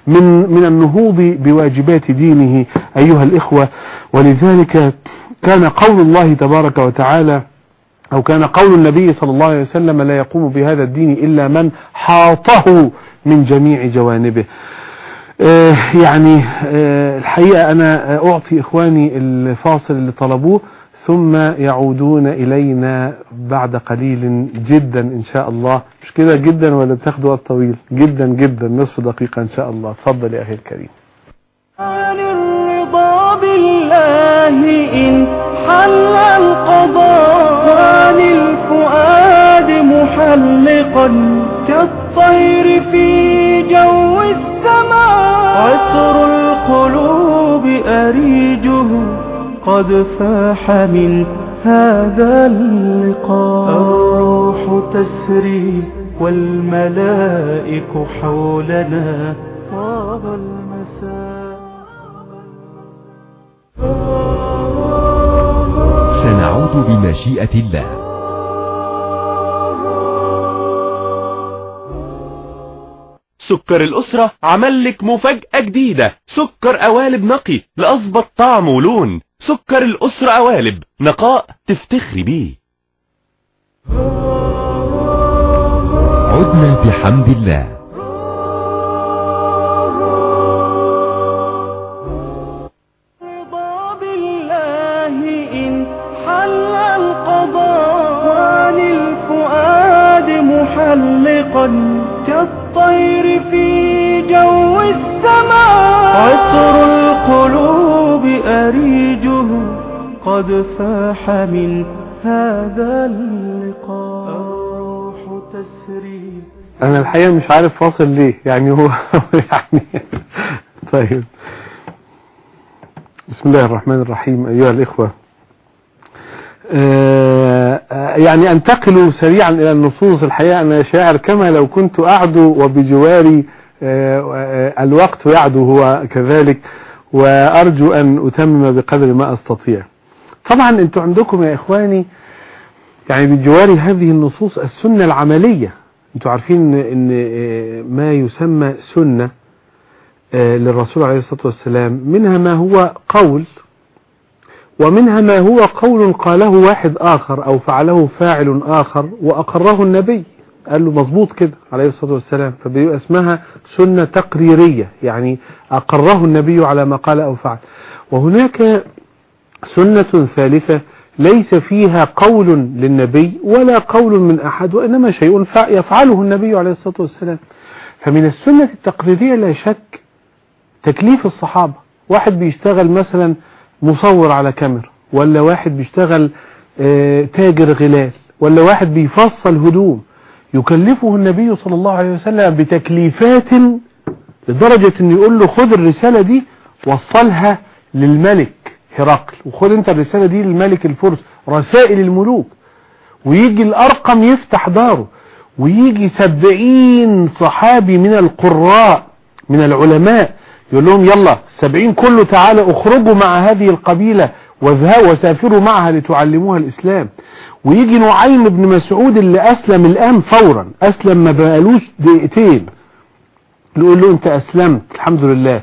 [SPEAKER 2] من من النهوض بواجبات دينه. أيها الإخوة ولذلك كان قول الله تبارك وتعالى أو كان قول النبي صلى الله عليه وسلم لا يقوم بهذا الدين إلا من حاطه من جميع جوانبه. آه يعني آه الحقيقة أنا أعطي إخواني الفاصل اللي طلبوه ثم يعودون إلينا بعد قليل جدا إن شاء الله. مش كده جدا ولا بتاخدوا وقت طويل؟ جدا جدا. نصف دقيقة إن شاء الله. تفضل يا أخي الكريم.
[SPEAKER 1] عن الرضا بالله إن حل القضاء عن الفؤاد محلقا كالطير في جو السماء عطر القلوب أريجه قد فاح من هذا اللقاء. الروح تسري والملائك حولنا. طاب المساء.
[SPEAKER 3] سنعود بمشيئة الله.
[SPEAKER 4] سكر الأسرة عمل لك مفاجأة جديدة. سكر قوالب نقي لأظبط طعم ولون سكر الأسرة قوالب نقاء تفتخري بيه.
[SPEAKER 3] عدنا بحمد الله.
[SPEAKER 1] رضا بالله إن حل القضاء عن الفؤاد محلقا. كالطير في جو السماء. عطر القلوب أريجه قد فاح من هذا اللقاء. الروح تسري.
[SPEAKER 2] أنا الحقيقة مش عارف فاصل ليه. يعني هو يعني طيب. بسم الله الرحمن الرحيم. أيها الإخوة. آه، يعني أنتقل سريعا إلى النصوص الحقيقة أنا شاعر كما لو كنت أعدو وبجواري آه، آه، الوقت يعدو هو كذلك وأرجو أن أتمم بقدر ما أستطيع. طبعا أنتم عندكم يا إخواني يعني بجوار هذه النصوص السنة العملية. أنتوا عارفين آه، ما يسمى سنة آه، للرسول عليه الصلاة والسلام منها ما هو قول ومنها ما هو قول قاله واحد آخر أو فعله فاعل آخر وأقره النبي. قال له مظبوط كده عليه الصلاة والسلام. فبيبقى اسمها سنة تقريرية يعني أقره النبي على ما قال أو فعل. وهناك سنة ثالثة ليس فيها قول للنبي ولا قول من أحد وإنما شيء فع- يفعله النبي عليه الصلاة والسلام. فمن السنة التقريرية لا شك تكليف الصحابة. واحد بيشتغل مثلا مصور على كاميرا ولا واحد بيشتغل آه، تاجر غلال ولا واحد بيفصل هدوم. يكلفه النبي صلى الله عليه وسلم بتكليفات لدرجة إنه يقول له خد الرسالة دي وصلها للملك هرقل وخد أنت الرسالة دي للملك الفرس رسائل الملوك. ويجي الأرقم يفتح داره ويجي سبعين صحابي من القراء من العلماء يقول لهم يلا سبعين كله تعالى اخرجوا مع هذه القبيلة واذهبوا وسافروا معها لتعلموها الإسلام. ويجي نعيم بن مسعود اللي أسلم الآن فورا أسلم ما بقالوش دقيقتين. نقول له أنت أسلمت الحمد لله.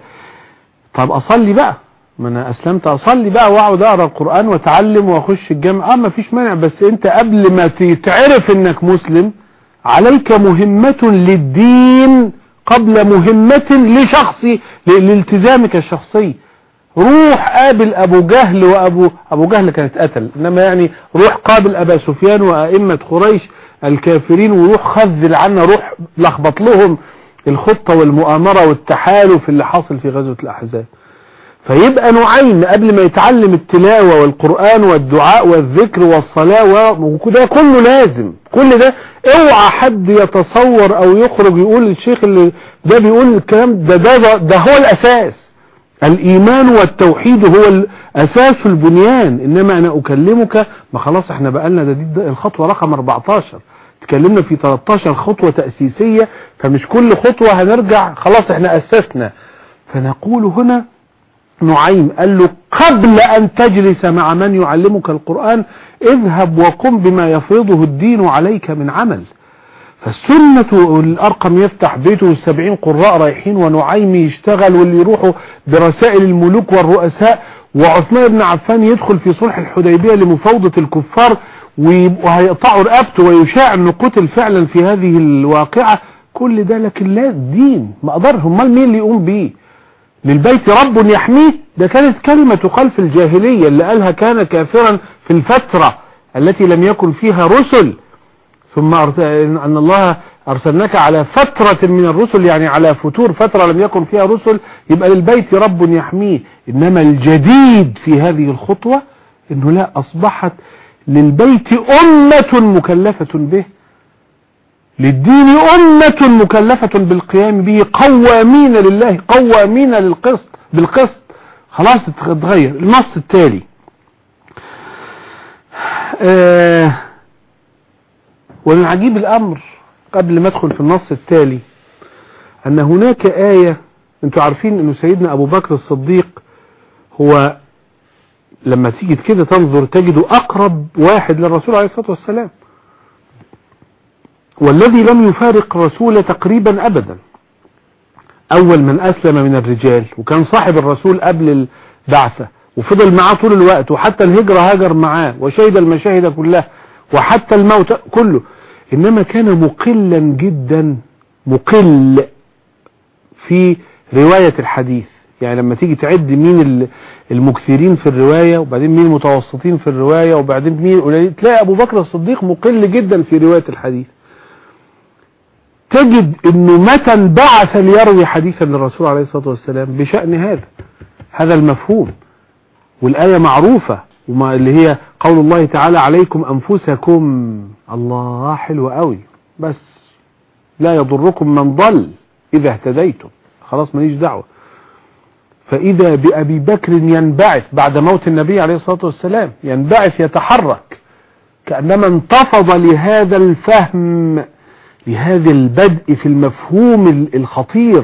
[SPEAKER 2] طب أصلي بقى؟ ما أنا أسلمت أصلي بقى وأقعد أقرأ القرآن وأتعلم وأخش الجامعة. آه ما فيش مانع بس أنت قبل ما تتعرف إنك مسلم عليك مهمة للدين قبل مهمة لشخصي لالتزامك الشخصي. روح قابل أبو جهل وأبو أبو جهل كانت قتل إنما يعني روح قابل أبا سفيان وأئمة قريش الكافرين وروح خذل عنا روح لخبط لهم الخطة والمؤامرة والتحالف اللي حاصل في غزوة الأحزاب. فيبقى نعيم قبل ما يتعلم التلاوة والقرآن والدعاء والذكر والصلاة وده كله لازم. كل ده اوعى حد يتصور أو يخرج يقول الشيخ اللي ده بيقول الكلام ده. ده, ده, ده هو الأساس. الإيمان والتوحيد هو أساس البنيان. إنما أنا أكلمك ما خلاص إحنا بقالنا ده دي الخطوة رقم 14 تكلمنا في 13 خطوة تأسيسية فمش كل خطوة هنرجع خلاص إحنا أسسنا. فنقول هنا نعيم قال له قبل أن تجلس مع من يعلمك القرآن اذهب وقم بما يفرضه الدين عليك من عمل. فالسنة الأرقم يفتح بيته والسبعين قراء رايحين ونعيم يشتغل واللي يروحوا برسائل الملوك والرؤساء. وعثمان بن عفان يدخل في صلح الحديبية لمفاوضة الكفار وهيقطعوا رقبته ويشاع إنه قتل فعلا في هذه الواقعة. كل ده لكن لا دين ما قدرهم أمال مين اللي يقوم بيه؟ للبيت رب يحميه. ده كانت كلمة تقال في الجاهلية اللي قالها كان كافرا في الفترة التي لم يكن فيها رسل. ثم أن الله أرسلناك على فترة من الرسل يعني على فتور فترة لم يكن فيها رسل يبقى للبيت رب يحميه. إنما الجديد في هذه الخطوة إنه لا أصبحت للبيت أمة مكلفة به. للدين أمة مكلفة بالقيام به قوامين لله قوامين للقسط بالقسط. خلاص اتغير النص التالي. آه ومن عجيب الأمر قبل ما ادخل في النص التالي أن هناك آية أنتوا عارفين أنه سيدنا أبو بكر الصديق هو لما تيجي كده تنظر تجد أقرب واحد للرسول عليه الصلاة والسلام. والذي لم يفارق الرسول تقريبا أبدا. أول من أسلم من الرجال وكان صاحب الرسول قبل البعثة وفضل معاه طول الوقت وحتى الهجرة هاجر معاه وشهد المشاهد كلها وحتى الموت كله. إنما كان مقلا جدا مقل في رواية الحديث. يعني لما تيجي تعد مين المكثرين في الرواية وبعدين مين المتوسطين في الرواية وبعدين مين تلاقي أبو بكر الصديق مقل جدا في رواية الحديث. تجد إنه متى انبعث ليروي حديثا للرسول عليه الصلاة والسلام بشأن هذا. هذا المفهوم. والآية معروفة. وما اللي هي قول الله تعالى عليكم أنفسكم الله حلو قوي. بس لا يضركم من ضل إذا اهتديتم. خلاص ماليش دعوة. فإذا بأبي بكر ينبعث بعد موت النبي عليه الصلاة والسلام ينبعث يتحرك كأنما انتفض لهذا الفهم. لهذا البدء في المفهوم الخطير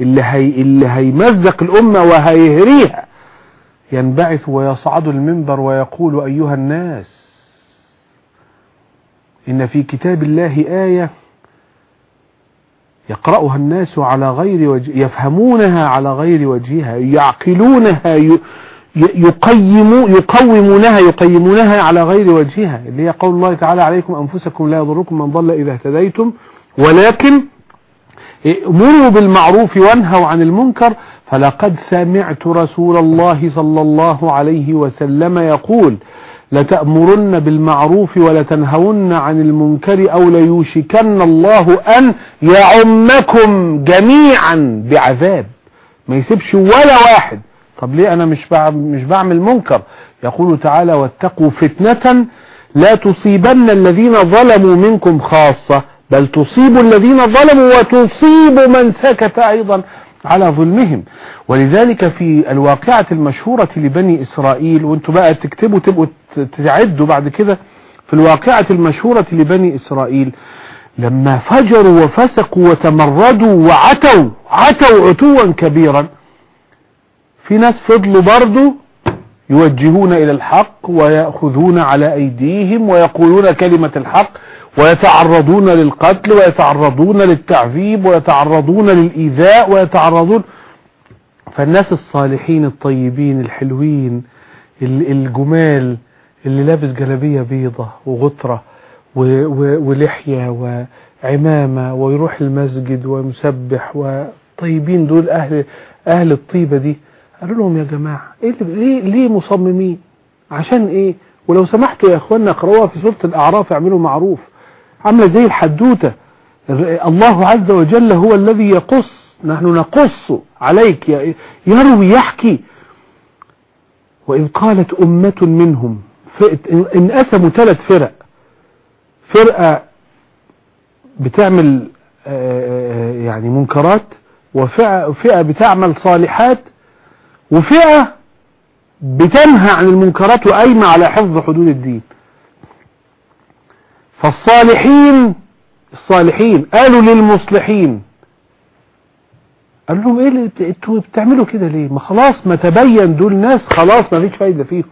[SPEAKER 2] اللي, هي اللي هيمزق الأمة وهيهريها. ينبعث ويصعد المنبر ويقول أيها الناس إن في كتاب الله آية يقرأها الناس على غير وجه يفهمونها على غير وجهها يعقلونها يقيم يقومونها يقيمونها على غير وجهها اللي هي قول الله تعالى عليكم أنفسكم لا يضركم من ضل إذا اهتديتم ولكن امروا بالمعروف وانهوا عن المنكر فلقد سمعت رسول الله صلى الله عليه وسلم يقول لتأمرن بالمعروف ولتنهون عن المنكر أو ليوشكن الله أن يعمكم جميعا بعذاب ما يسيبش ولا واحد طب ليه أنا مش مش بعمل منكر يقول تعالى واتقوا فتنة لا تصيبن الذين ظلموا منكم خاصة بل تصيب الذين ظلموا وتصيب من سكت أيضا على ظلمهم ولذلك في الواقعة المشهورة لبني إسرائيل وانتوا بقى تكتبوا تبقوا تعدوا بعد كده في الواقعة المشهورة لبني إسرائيل لما فجروا وفسقوا وتمردوا وعتوا عتوا عتوا كبيرا في ناس فضلوا برضو يوجهون إلى الحق ويأخذون على أيديهم ويقولون كلمة الحق ويتعرضون للقتل ويتعرضون للتعذيب ويتعرضون للإيذاء ويتعرضون فالناس الصالحين الطيبين الحلوين الجمال اللي لابس جلابية بيضة وغطرة ولحية وعمامة ويروح المسجد ومسبح وطيبين دول أهل, أهل الطيبة دي. قالوا لهم يا جماعة إيه ليه, ليه مصممين؟ عشان إيه؟ ولو سمحتوا يا اخوانا اقرأوها في سورة الأعراف اعملوا معروف. عاملة زي الحدوتة الله عز وجل هو الذي يقص نحن نقص عليك يروي يحكي. وإذ قالت أمة منهم انقسموا ثلاث فرق. فرقة بتعمل يعني منكرات وفئة بتعمل صالحات وفئة بتنهى عن المنكرات وقايمة على حفظ حدود الدين. فالصالحين الصالحين قالوا للمصلحين. قال لهم إيه أنتوا بتعملوا كده ليه؟ ما خلاص ما تبين دول ناس خلاص ما فيش فايدة فيهم.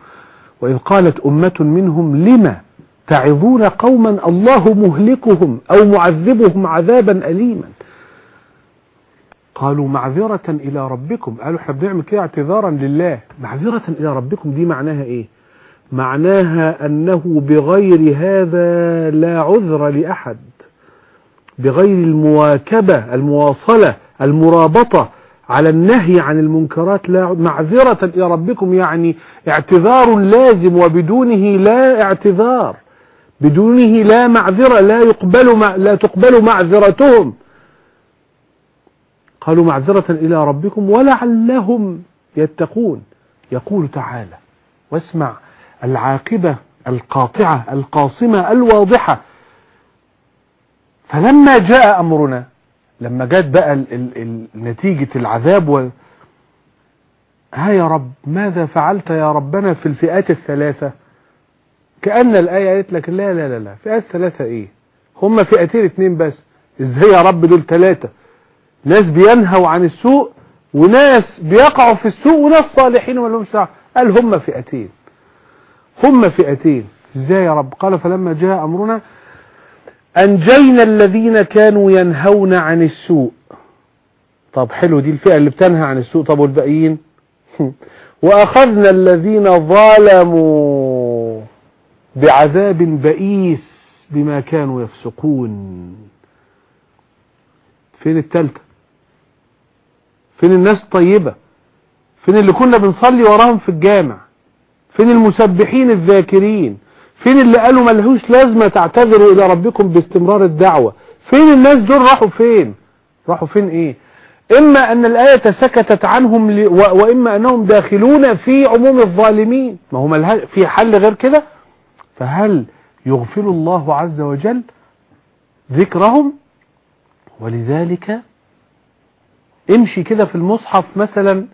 [SPEAKER 2] وإذ قالت أمة منهم لما تعظون قوما الله مهلكهم أو معذبهم عذابا أليما؟ قالوا معذرة إلى ربكم. قالوا إحنا بنعمل كده اعتذارا لله. معذرة إلى ربكم دي معناها إيه؟ معناها أنه بغير هذا لا عذر لأحد. بغير المواكبة المواصلة المرابطة على النهي عن المنكرات لا معذرة إلى ربكم يعني اعتذار لازم وبدونه لا اعتذار. بدونه لا معذرة لا يقبل لا تقبل معذرتهم. قالوا معذرة إلى ربكم ولعلهم يتقون. يقول تعالى واسمع العاقبة القاطعة القاصمة الواضحة. فلما جاء أمرنا لما جت بقى ال ال ال نتيجة العذاب و ها يا رب ماذا فعلت يا ربنا في الفئات الثلاثة؟ كأن الآية قالت لك لا لا لا لا فئات ثلاثة إيه؟ هم فئتين اتنين بس. إزاي يا رب دول ثلاثة؟ ناس بينهوا عن السوء وناس بيقعوا في السوء وناس صالحين ولا لهمش قال هم فئتين. هم فئتين. إزاي يا رب؟ قال فلما جاء أمرنا أنجينا الذين كانوا ينهون عن السوء. طب حلو دي الفئة اللي بتنهى عن السوء. طب والباقيين؟ وأخذنا الذين ظلموا بعذاب بئيس بما كانوا يفسقون. فين التالتة؟ فين الناس الطيبة؟ فين اللي كنا بنصلي وراهم في الجامع؟ فين المسبحين الذاكرين؟ فين اللي قالوا ملهوش لازمة تعتذروا إلى ربكم باستمرار الدعوة؟ فين الناس دول راحوا فين؟ راحوا فين إيه؟ إما أن الآية سكتت عنهم ل... و... وإما أنهم داخلون في عموم الظالمين. ما هو ملها... في حل غير كده؟ فهل يغفل الله عز وجل ذكرهم؟ ولذلك امشي كده في المصحف مثلا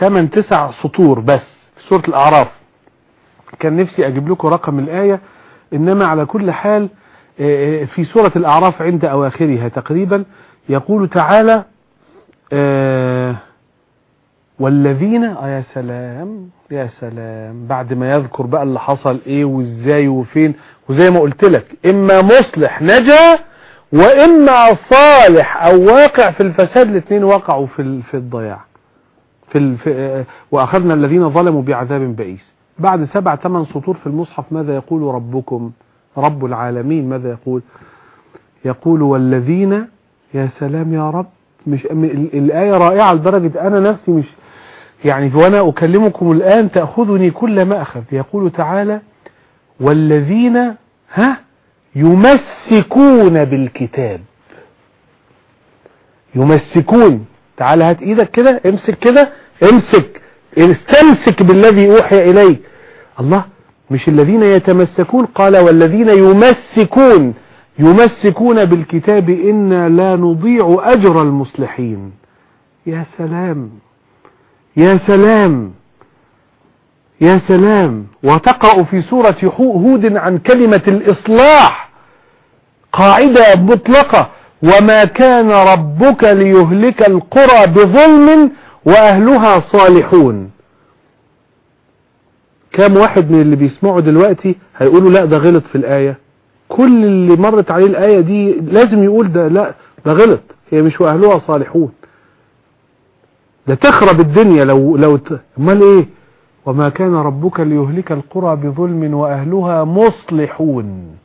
[SPEAKER 2] 8 9 سطور بس في سورة الأعراف. كان نفسي أجيب لكم رقم الآية إنما على كل حال في سورة الأعراف عند اواخرها تقريبا يقول تعالى والذين آه يا سلام يا سلام بعد ما يذكر بقى اللي حصل إيه وإزاي وفين وزي ما قلت لك إما مصلح نجا وإما صالح أو واقع في الفساد الاثنين وقعوا في في الضياع. في, آه، وأخذنا الذين ظلموا بعذاب بئيس. بعد سبع ثمان سطور في المصحف ماذا يقول ربكم؟ رب العالمين ماذا يقول؟ يقول والذين يا سلام يا رب مش الآية رائعة لدرجة أنا نفسي مش يعني وأنا أكلمكم الآن تأخذني كل ما أخذ. يقول تعالى والذين ها؟ يمسكون بالكتاب. يمسكون. تعال هات إيدك كده امسك كده امسك. استمسك بالذي اوحي اليك. الله مش الذين يتمسكون قال والذين يمسكون. يمسكون بالكتاب إنا لا نضيع أجر المصلحين. يا سلام. يا سلام. يا سلام. وتقرأ في سورة هود عن كلمة الإصلاح. قاعدة مطلقة. وما كان ربك ليهلك القرى بظلم وأهلها صالحون. كام واحد من اللي بيسمعوا دلوقتي هيقولوا لا ده غلط في الآية. كل اللي مرت عليه الآية دي لازم يقول ده لا ده غلط. هي مش وأهلها صالحون. ده تخرب الدنيا لو لو. أمال إيه؟ وما كان ربك ليهلك القرى بظلم وأهلها مصلحون.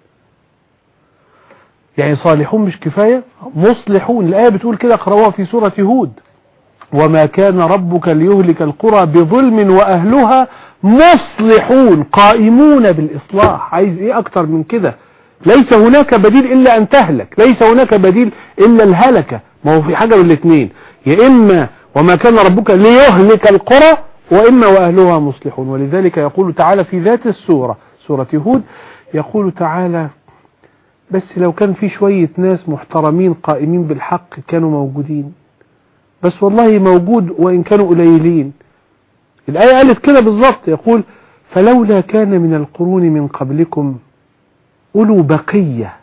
[SPEAKER 2] يعني صالحون مش كفاية؟ مصلحون. الآية بتقول كده اقرأوها في سورة هود. وما كان ربك ليهلك القرى بظلم وأهلها مصلحون قائمون بالإصلاح. عايز إيه أكتر من كده؟ ليس هناك بديل إلا أن تهلك. ليس هناك بديل إلا الهلكة. ما هو في حاجة من الاثنين يا إما وما كان ربك ليهلك القرى وإما وأهلها مصلحون. ولذلك يقول تعالى في ذات السورة سورة هود يقول تعالى بس لو كان في شوية ناس محترمين قائمين بالحق كانوا موجودين. بس والله موجود وإن كانوا قليلين. الآية قالت كده بالظبط يقول فلولا كان من القرون من قبلكم أولو بقية.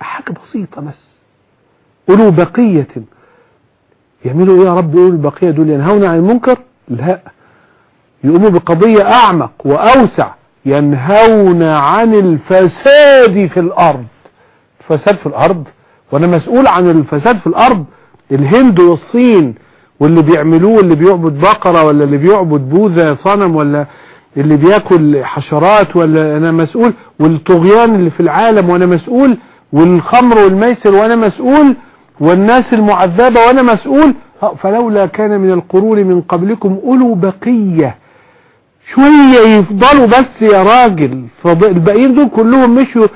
[SPEAKER 2] حاجة بسيطة بس. أولو بقية. يعملوا إيه يا رب أولو البقية دول ينهون عن المنكر؟ لا. يقوموا بقضية أعمق وأوسع. ينهون عن الفساد في الأرض. الفساد في الأرض؟ وأنا مسؤول عن الفساد في الأرض. الهند والصين واللي بيعملوه اللي بيعبد بقرة ولا اللي بيعبد بوذا صنم ولا اللي بياكل حشرات ولا أنا مسؤول. والطغيان اللي في العالم وأنا مسؤول. والخمر والميسر وأنا مسؤول. والناس المعذبة وأنا مسؤول. فلولا كان من القرون من قبلكم أولو بقية. شوية يفضلوا بس يا راجل الباقيين دول كلهم مشوا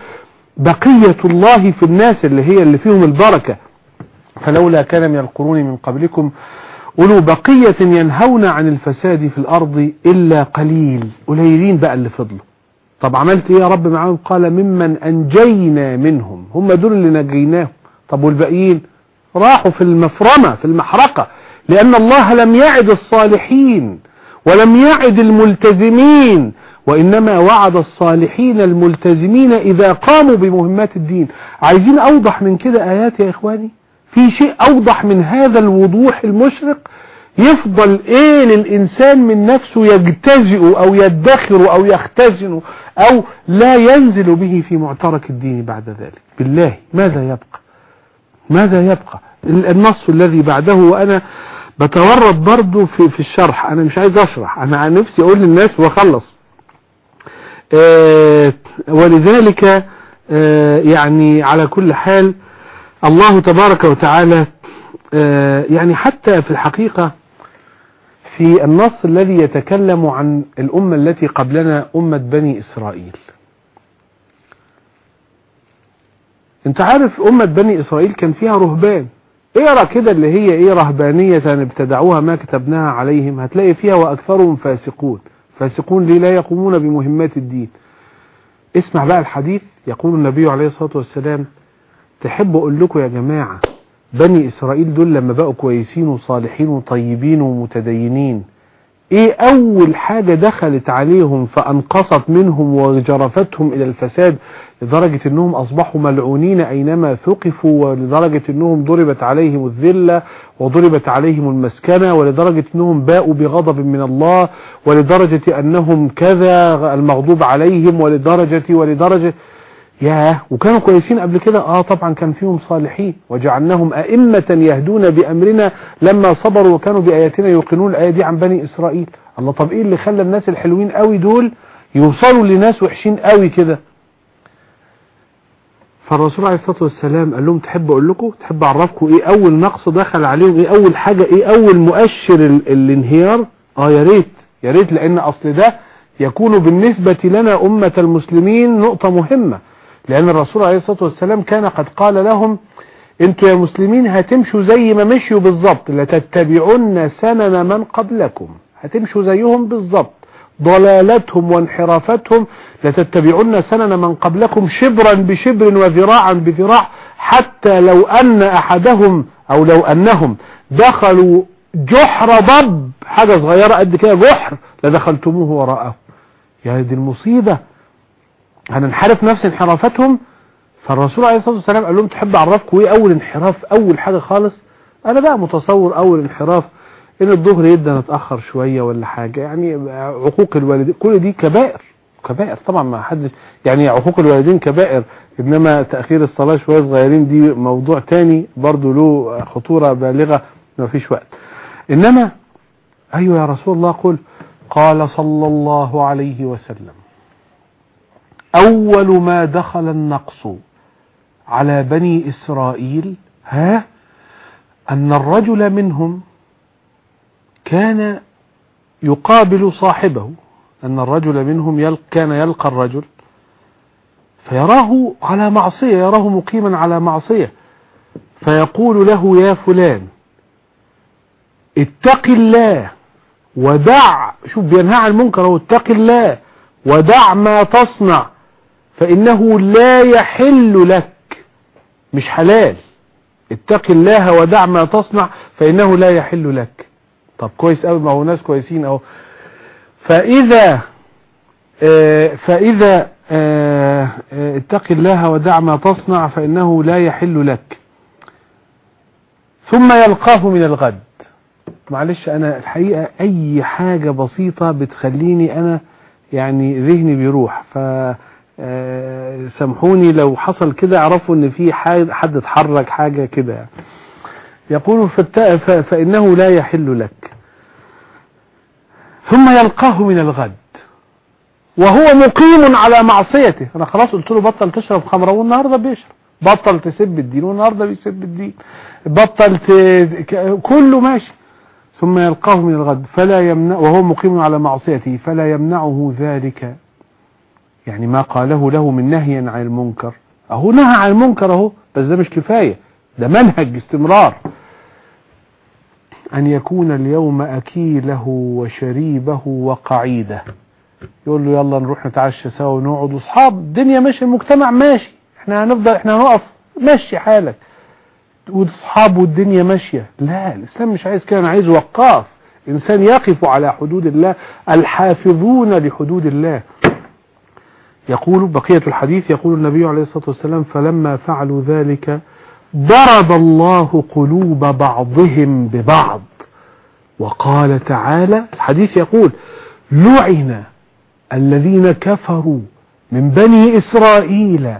[SPEAKER 2] بقية الله في الناس اللي هي اللي فيهم البركة. فلولا كان من القرون من قبلكم أولو بقية ينهون عن الفساد في الأرض إلا قليل قليلين بقى اللي فضلوا. طب عملت إيه يا رب معاهم؟ قال ممن أنجينا منهم. هم دول اللي نجيناهم. طب والباقيين؟ راحوا في المفرمة في المحرقة لأن الله لم يعد الصالحين. ولم يعد الملتزمين وإنما وعد الصالحين الملتزمين إذا قاموا بمهمات الدين. عايزين أوضح من كده آيات يا إخواني؟ في شيء أوضح من هذا الوضوح المشرق؟ يفضل إيه للإنسان من نفسه يجتزئ أو يدخر أو يختزن أو لا ينزل به في معترك الدين بعد ذلك؟ بالله ماذا يبقى؟ ماذا يبقى؟ النص الذي بعده وأنا بتورط برضو في, في الشرح. أنا مش عايز أشرح. أنا عن نفسي أقول للناس وأخلص. آه ولذلك آه يعني على كل حال الله تبارك وتعالى آه يعني حتى في الحقيقة في النص الذي يتكلم عن الأمة التي قبلنا أمة بني إسرائيل. أنت عارف أمة بني إسرائيل كان فيها رهبان. اقرأ كده اللي هي إيه رهبانية ابتدعوها ما كتبناها عليهم. هتلاقي فيها وأكثرهم فاسقون. فاسقون ليه؟ لا يقومون بمهمات الدين. اسمع بقى الحديث. يقول النبي عليه الصلاة والسلام تحب أقول لكم يا جماعة بني إسرائيل دول لما بقوا كويسين وصالحين وطيبين ومتدينين إيه أول حاجة دخلت عليهم فأنقصت منهم وجرفتهم إلى الفساد؟ لدرجة أنهم أصبحوا ملعونين أينما ثقفوا ولدرجة أنهم ضربت عليهم الذلة وضربت عليهم المسكنة ولدرجة أنهم باءوا بغضب من الله ولدرجة أنهم كذا المغضوب عليهم ولدرجة ولدرجة ياه وكانوا كويسين قبل كده؟ آه طبعا كان فيهم صالحين وجعلناهم أئمة يهدون بأمرنا لما صبروا وكانوا بآياتنا يوقنون الآية دي عن بني إسرائيل. الله طب إيه اللي خلى الناس الحلوين قوي دول يوصلوا لناس وحشين قوي كده؟ فالرسول عليه الصلاة والسلام قال لهم تحب أقول لكم؟ تحب أعرفكم إيه أول نقص دخل عليهم؟ إيه أول حاجة؟ إيه أول مؤشر ال- الانهيار؟ آه يا ريت يا ريت لأن أصل ده يكون بالنسبة لنا أمة المسلمين نقطة مهمة. لأن الرسول عليه الصلاة والسلام كان قد قال لهم أنتوا يا مسلمين هتمشوا زي ما مشيوا بالظبط لتتبعن سنن من قبلكم. هتمشوا زيهم بالظبط. ضلالتهم وانحرافتهم لتتبعن سنن من قبلكم شبرا بشبر وذراعا بذراع حتى لو أن أحدهم أو لو أنهم دخلوا جحر ضب. حاجة صغيرة قد كده جحر لدخلتموه وراءه. يعني دي المصيبة. هننحرف نفس انحرافتهم؟ فالرسول عليه الصلاة والسلام قال لهم تحب أعرفكم إيه أول انحراف أول حاجة خالص؟ أنا بقى متصور أول انحراف إن الظهر يبدأ نتاخر شوية ولا حاجة يعني عقوق الوالدين كل دي كبائر كبائر طبعا ما حدش يعني عقوق الوالدين كبائر إنما تأخير الصلاة شوية صغيرين دي موضوع تاني برضو له خطورة بالغة ما فيش وقت. إنما أيوه يا رسول الله قل قال صلى الله عليه وسلم أول ما دخل النقص على بني إسرائيل ها أن الرجل منهم كان يقابل صاحبه أن الرجل منهم يل كان يلقى الرجل فيراه على معصية يراه مقيما على معصية فيقول له يا فلان اتق الله ودع شوف بينهى عن المنكر اتق الله ودع ما تصنع فإنه لا يحل لك مش حلال اتق الله ودع ما تصنع فإنه لا يحل لك. طب كويس قوي ما هو ناس كويسين أهو. فإذا آه فإذا آه آه اتق الله ودع ما تصنع فإنه لا يحل لك. ثم يلقاه من الغد. معلش أنا الحقيقة أي حاجة بسيطة بتخليني أنا يعني ذهني بيروح. ف سامحوني لو حصل كده اعرفوا إن في حد اتحرك حاجة كده يقول فإنه لا يحل لك. ثم يلقاه من الغد. وهو مقيم على معصيته. أنا خلاص قلت له بطل تشرب خمرة والنهاردة بيشرب. بطل تسب الدين والنهاردة بيسب الدين. بطل ت... كله ماشي. ثم يلقاه من الغد. فلا يمنع وهو مقيم على معصيته. فلا يمنعه ذلك. يعني ما قاله له من نهي عن المنكر. أهو نهى عن المنكر أهو بس ده مش كفاية. ده منهج استمرار. أن يكون اليوم أكيله وشريبه وقعيده. يقول له يلا نروح نتعشى سوا ونقعد وأصحاب الدنيا ماشي المجتمع ماشي. إحنا هنفضل إحنا هنقف مشي حالك. وأصحاب والدنيا ماشية. لا الإسلام مش عايز كده عايز وقاف. إنسان يقف على حدود الله الحافظون لحدود الله. يقول بقية الحديث يقول النبي عليه الصلاة والسلام فلما فعلوا ذلك ضرب الله قلوب بعضهم ببعض. وقال تعالى الحديث يقول لعن الذين كفروا من بني إسرائيل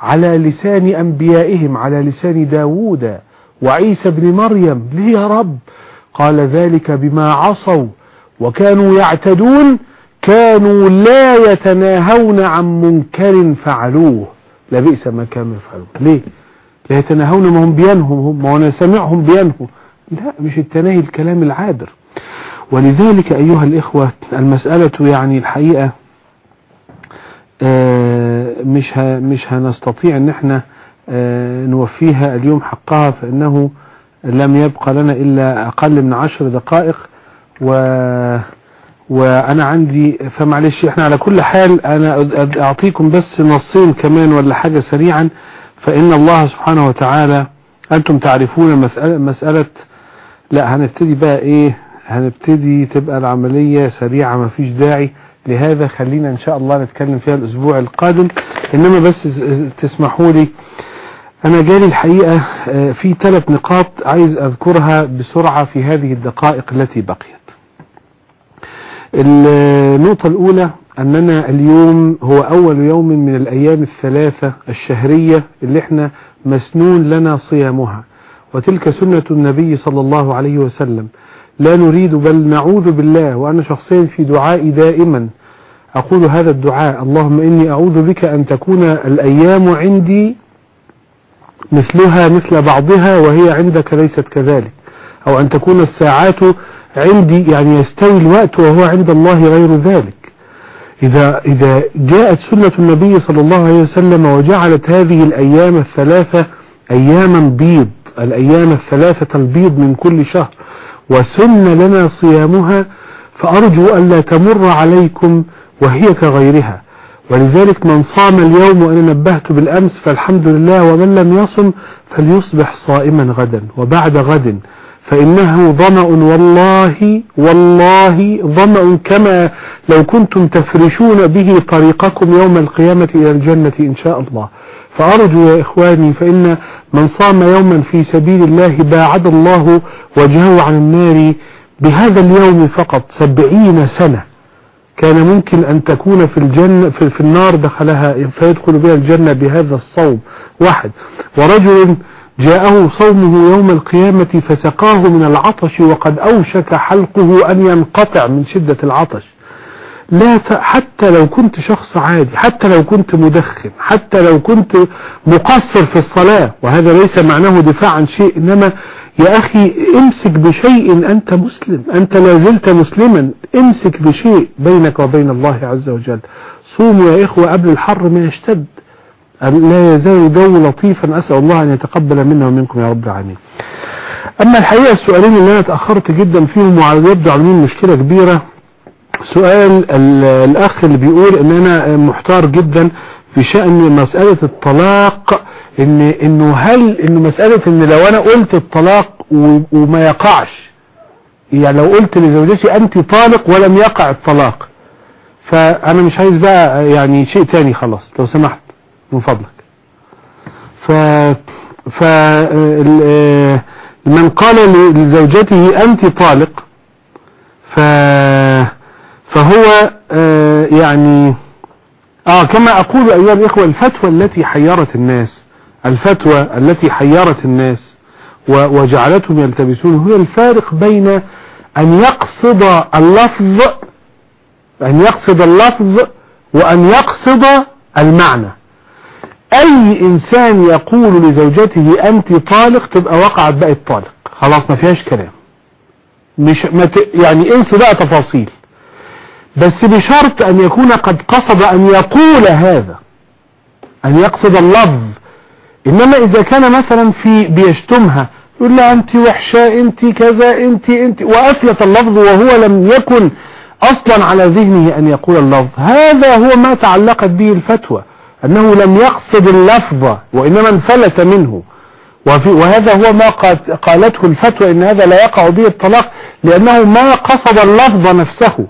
[SPEAKER 2] على لسان أنبيائهم على لسان داود وعيسى بن مريم ليه يا رب؟ قال ذلك بما عصوا وكانوا يعتدون كانوا لا يتناهون عن منكر فعلوه. لبئس ما كانوا يفعلون. ليه؟ لا يتناهون ما هم بينهم هم ما أنا سامعهم بينهم. لا مش التناهي الكلام العابر. ولذلك أيها الإخوة المسألة يعني الحقيقة مش مش هنستطيع إن إحنا نوفيها اليوم حقها فإنه لم يبقى لنا إلا أقل من عشر دقائق. و وأنا عندي فمعلش إحنا على كل حال أنا أعطيكم بس نصين كمان ولا حاجة سريعا. فإن الله سبحانه وتعالى أنتم تعرفون مسألة, مسألة لا هنبتدي بقى إيه؟ هنبتدي تبقى العملية سريعة ما فيش داعي لهذا. خلينا إن شاء الله نتكلم فيها الأسبوع القادم. إنما بس تسمحوا لي. أنا جالي الحقيقة في ثلاث نقاط عايز أذكرها بسرعة في هذه الدقائق التي بقيت. النقطة الأولى أننا اليوم هو أول يوم من الأيام الثلاثة الشهرية اللي إحنا مسنون لنا صيامها. وتلك سنة النبي صلى الله عليه وسلم. لا نريد بل نعوذ بالله وأنا شخصيا في دعائي دائما أقول هذا الدعاء. اللهم إني أعوذ بك أن تكون الأيام عندي مثلها مثل بعضها وهي عندك ليست كذلك. أو أن تكون الساعات عندي يعني يستوي الوقت وهو عند الله غير ذلك. إذا, إذا جاءت سنة النبي صلى الله عليه وسلم وجعلت هذه الأيام الثلاثة أياما بيض الأيام الثلاثة البيض من كل شهر وسن لنا صيامها فأرجو ألا تمر عليكم وهي كغيرها. ولذلك من صام اليوم وأنا نبهت بالأمس فالحمد لله ومن لم يصم فليصبح صائما غدا وبعد غد. فإنه ظمأ والله والله ظمأ كما لو كنتم تفرشون به طريقكم يوم القيامة إلى الجنة إن شاء الله. فأرجو يا إخواني فإن من صام يوما في سبيل الله باعد الله وجهه عن النار بهذا اليوم فقط سبعين سنة. كان ممكن أن تكون في الجنة في, في النار دخلها فيدخل بها الجنة بهذا الصوم واحد. ورجل جاءه صومه يوم القيامة فسقاه من العطش وقد أوشك حلقه أن ينقطع من شدة العطش لا. حتى لو كنت شخص عادي حتى لو كنت مدخن حتى لو كنت مقصر في الصلاة وهذا ليس معناه دفاع عن شيء إنما يا أخي امسك بشيء أنت مسلم أنت لا زلت مسلما امسك بشيء بينك وبين الله عز وجل صوموا يا إخوة قبل الحر ما يشتد لا يزال الجو لطيفا. أسأل الله أن يتقبل منا ومنكم يا رب العالمين. أما الحقيقة السؤالين اللي أنا تأخرت جدا فيهم ويبدو عاملين مشكلة كبيرة. سؤال الأخ اللي بيقول أن أنا محتار جدا في شأن مسألة الطلاق إن إنه هل إنه مسألة إن لو أنا قلت الطلاق وما يقعش. يعني لو قلت لزوجتي أنت طالق ولم يقع الطلاق. فأنا مش عايز بقى يعني شيء تاني خلاص. لو سمحت. من فضلك. ف ف من قال لزوجته أنت طالق ف فهو يعني آه كما أقول أيها الإخوة الفتوى التي حيرت الناس الفتوى التي حيرت الناس وجعلتهم يلتبسون هي الفارق بين أن يقصد اللفظ أن يقصد اللفظ وأن يقصد المعنى. أي إنسان يقول لزوجته أنت طالق تبقى وقعت بقى الطالق. خلاص ما فيهاش كلام. مش ما ت... يعني انسى بقى تفاصيل. بس بشرط أن يكون قد قصد أن يقول هذا أن يقصد اللفظ. إنما إذا كان مثلا في بيشتمها يقول لها أنت وحشة أنت كذا أنت أنت وأفلت اللفظ وهو لم يكن أصلا على ذهنه أن يقول اللفظ. هذا هو ما تعلقت به الفتوى. أنه لم يقصد اللفظ وإنما انفلت منه. وفي وهذا هو ما قالته الفتوى إن هذا لا يقع به الطلاق لأنه ما قصد اللفظ نفسه.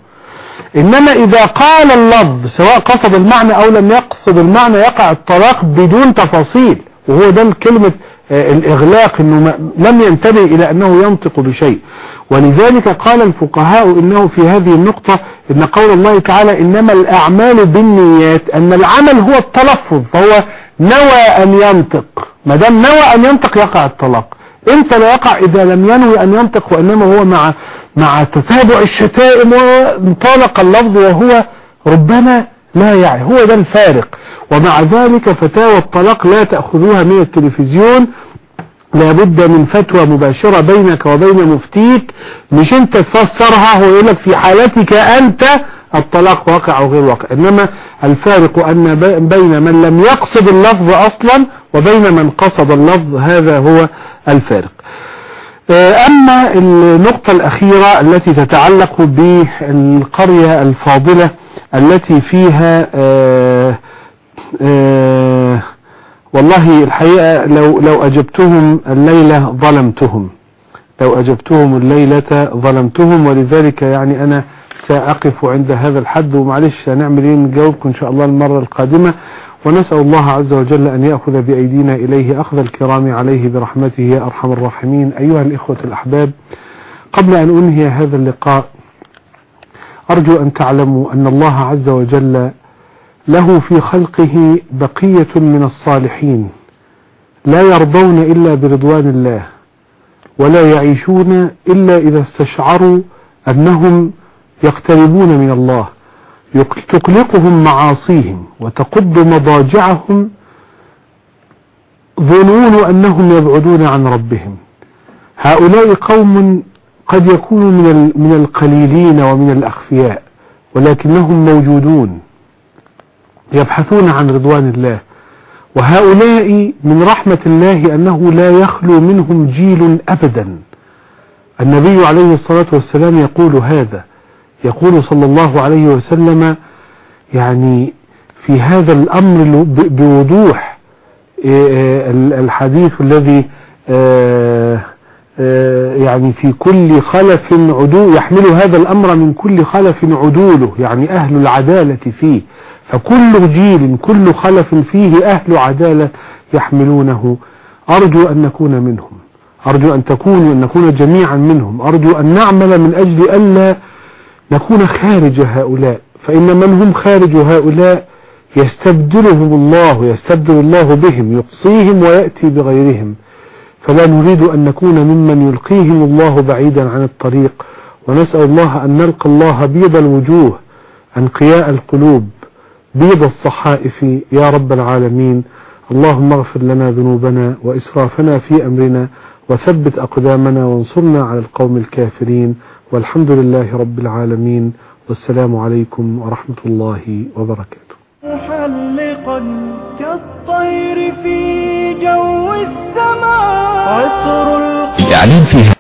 [SPEAKER 2] إنما إذا قال اللفظ سواء قصد المعنى أو لم يقصد المعنى يقع الطلاق بدون تفاصيل. وهو ده كلمة الإغلاق إنه لم ينتبه إلى أنه ينطق بشيء. ولذلك قال الفقهاء إنه في هذه النقطة إن قول الله تعالى إنما الأعمال بالنيات أن العمل هو التلفظ فهو نوى أن ينطق. ما دام نوى أن ينطق يقع الطلاق. إمتى لا يقع؟ إذا لم ينوي أن ينطق وإنما هو مع مع تتابع الشتائم وانطلق اللفظ وهو ربما لا يعي هو ده الفارق. ومع ذلك فتاوى الطلاق لا تأخذوها من التلفزيون لابد من فتوى مباشرة بينك وبين مفتيك مش انت تفسرها هو يقول لك في حالتك انت الطلاق واقع أو غير واقع. انما الفارق ان بين من لم يقصد اللفظ أصلا وبين من قصد اللفظ هذا هو الفارق. اما النقطة الاخيرة التي تتعلق بالقرية الفاضلة التي فيها آآ آآ والله الحقيقة لو, لو أجبتهم الليلة ظلمتهم. لو أجبتهم الليلة ظلمتهم ولذلك يعني أنا سأقف عند هذا الحد. ومعلش هنعمل إيه نجاوبكم إن شاء الله المرة القادمة. ونسأل الله عز وجل أن يأخذ بأيدينا إليه. أخذ الكرام عليه برحمته. يا أرحم الراحمين. أيها الإخوة الأحباب قبل أن أنهي هذا اللقاء أرجو أن تعلموا أن الله عز وجل له في خلقه بقية من الصالحين لا يرضون إلا برضوان الله ولا يعيشون إلا إذا استشعروا أنهم يقتربون من الله تقلقهم معاصيهم وتقض مضاجعهم ظنون أنهم يبعدون عن ربهم. هؤلاء قوم قد يكونوا من القليلين ومن الأخفياء ولكنهم موجودون. يبحثون عن رضوان الله. وهؤلاء من رحمة الله أنه لا يخلو منهم جيل أبدا. النبي عليه الصلاة والسلام يقول هذا. يقول صلى الله عليه وسلم يعني في هذا الأمر بوضوح الحديث الذي يعني في كل خلف عدول يحمل هذا الأمر من كل خلف عدوله يعني أهل العدالة فيه. فكل جيل كل خلف فيه أهل عدالة يحملونه. أرجو أن نكون منهم. أرجو أن تكونوا أن نكون جميعا منهم. أرجو أن نعمل من أجل ألا نكون خارج هؤلاء. فإن من هم خارج هؤلاء يستبدلهم الله يستبدل الله بهم يقصيهم ويأتي بغيرهم. فلا نريد أن نكون ممن يلقيهم الله بعيدا عن الطريق. ونسأل الله أن نلقى الله بيض الوجوه أنقياء القلوب. بيض الصحائف يا رب العالمين. اللهم اغفر لنا ذنوبنا وإسرافنا في أمرنا وثبت أقدامنا وانصرنا على القوم الكافرين. والحمد لله رب العالمين. والسلام عليكم ورحمة الله وبركاته.
[SPEAKER 1] محلقا كالطير في جو السماء. عطر
[SPEAKER 3] الإعلان فيها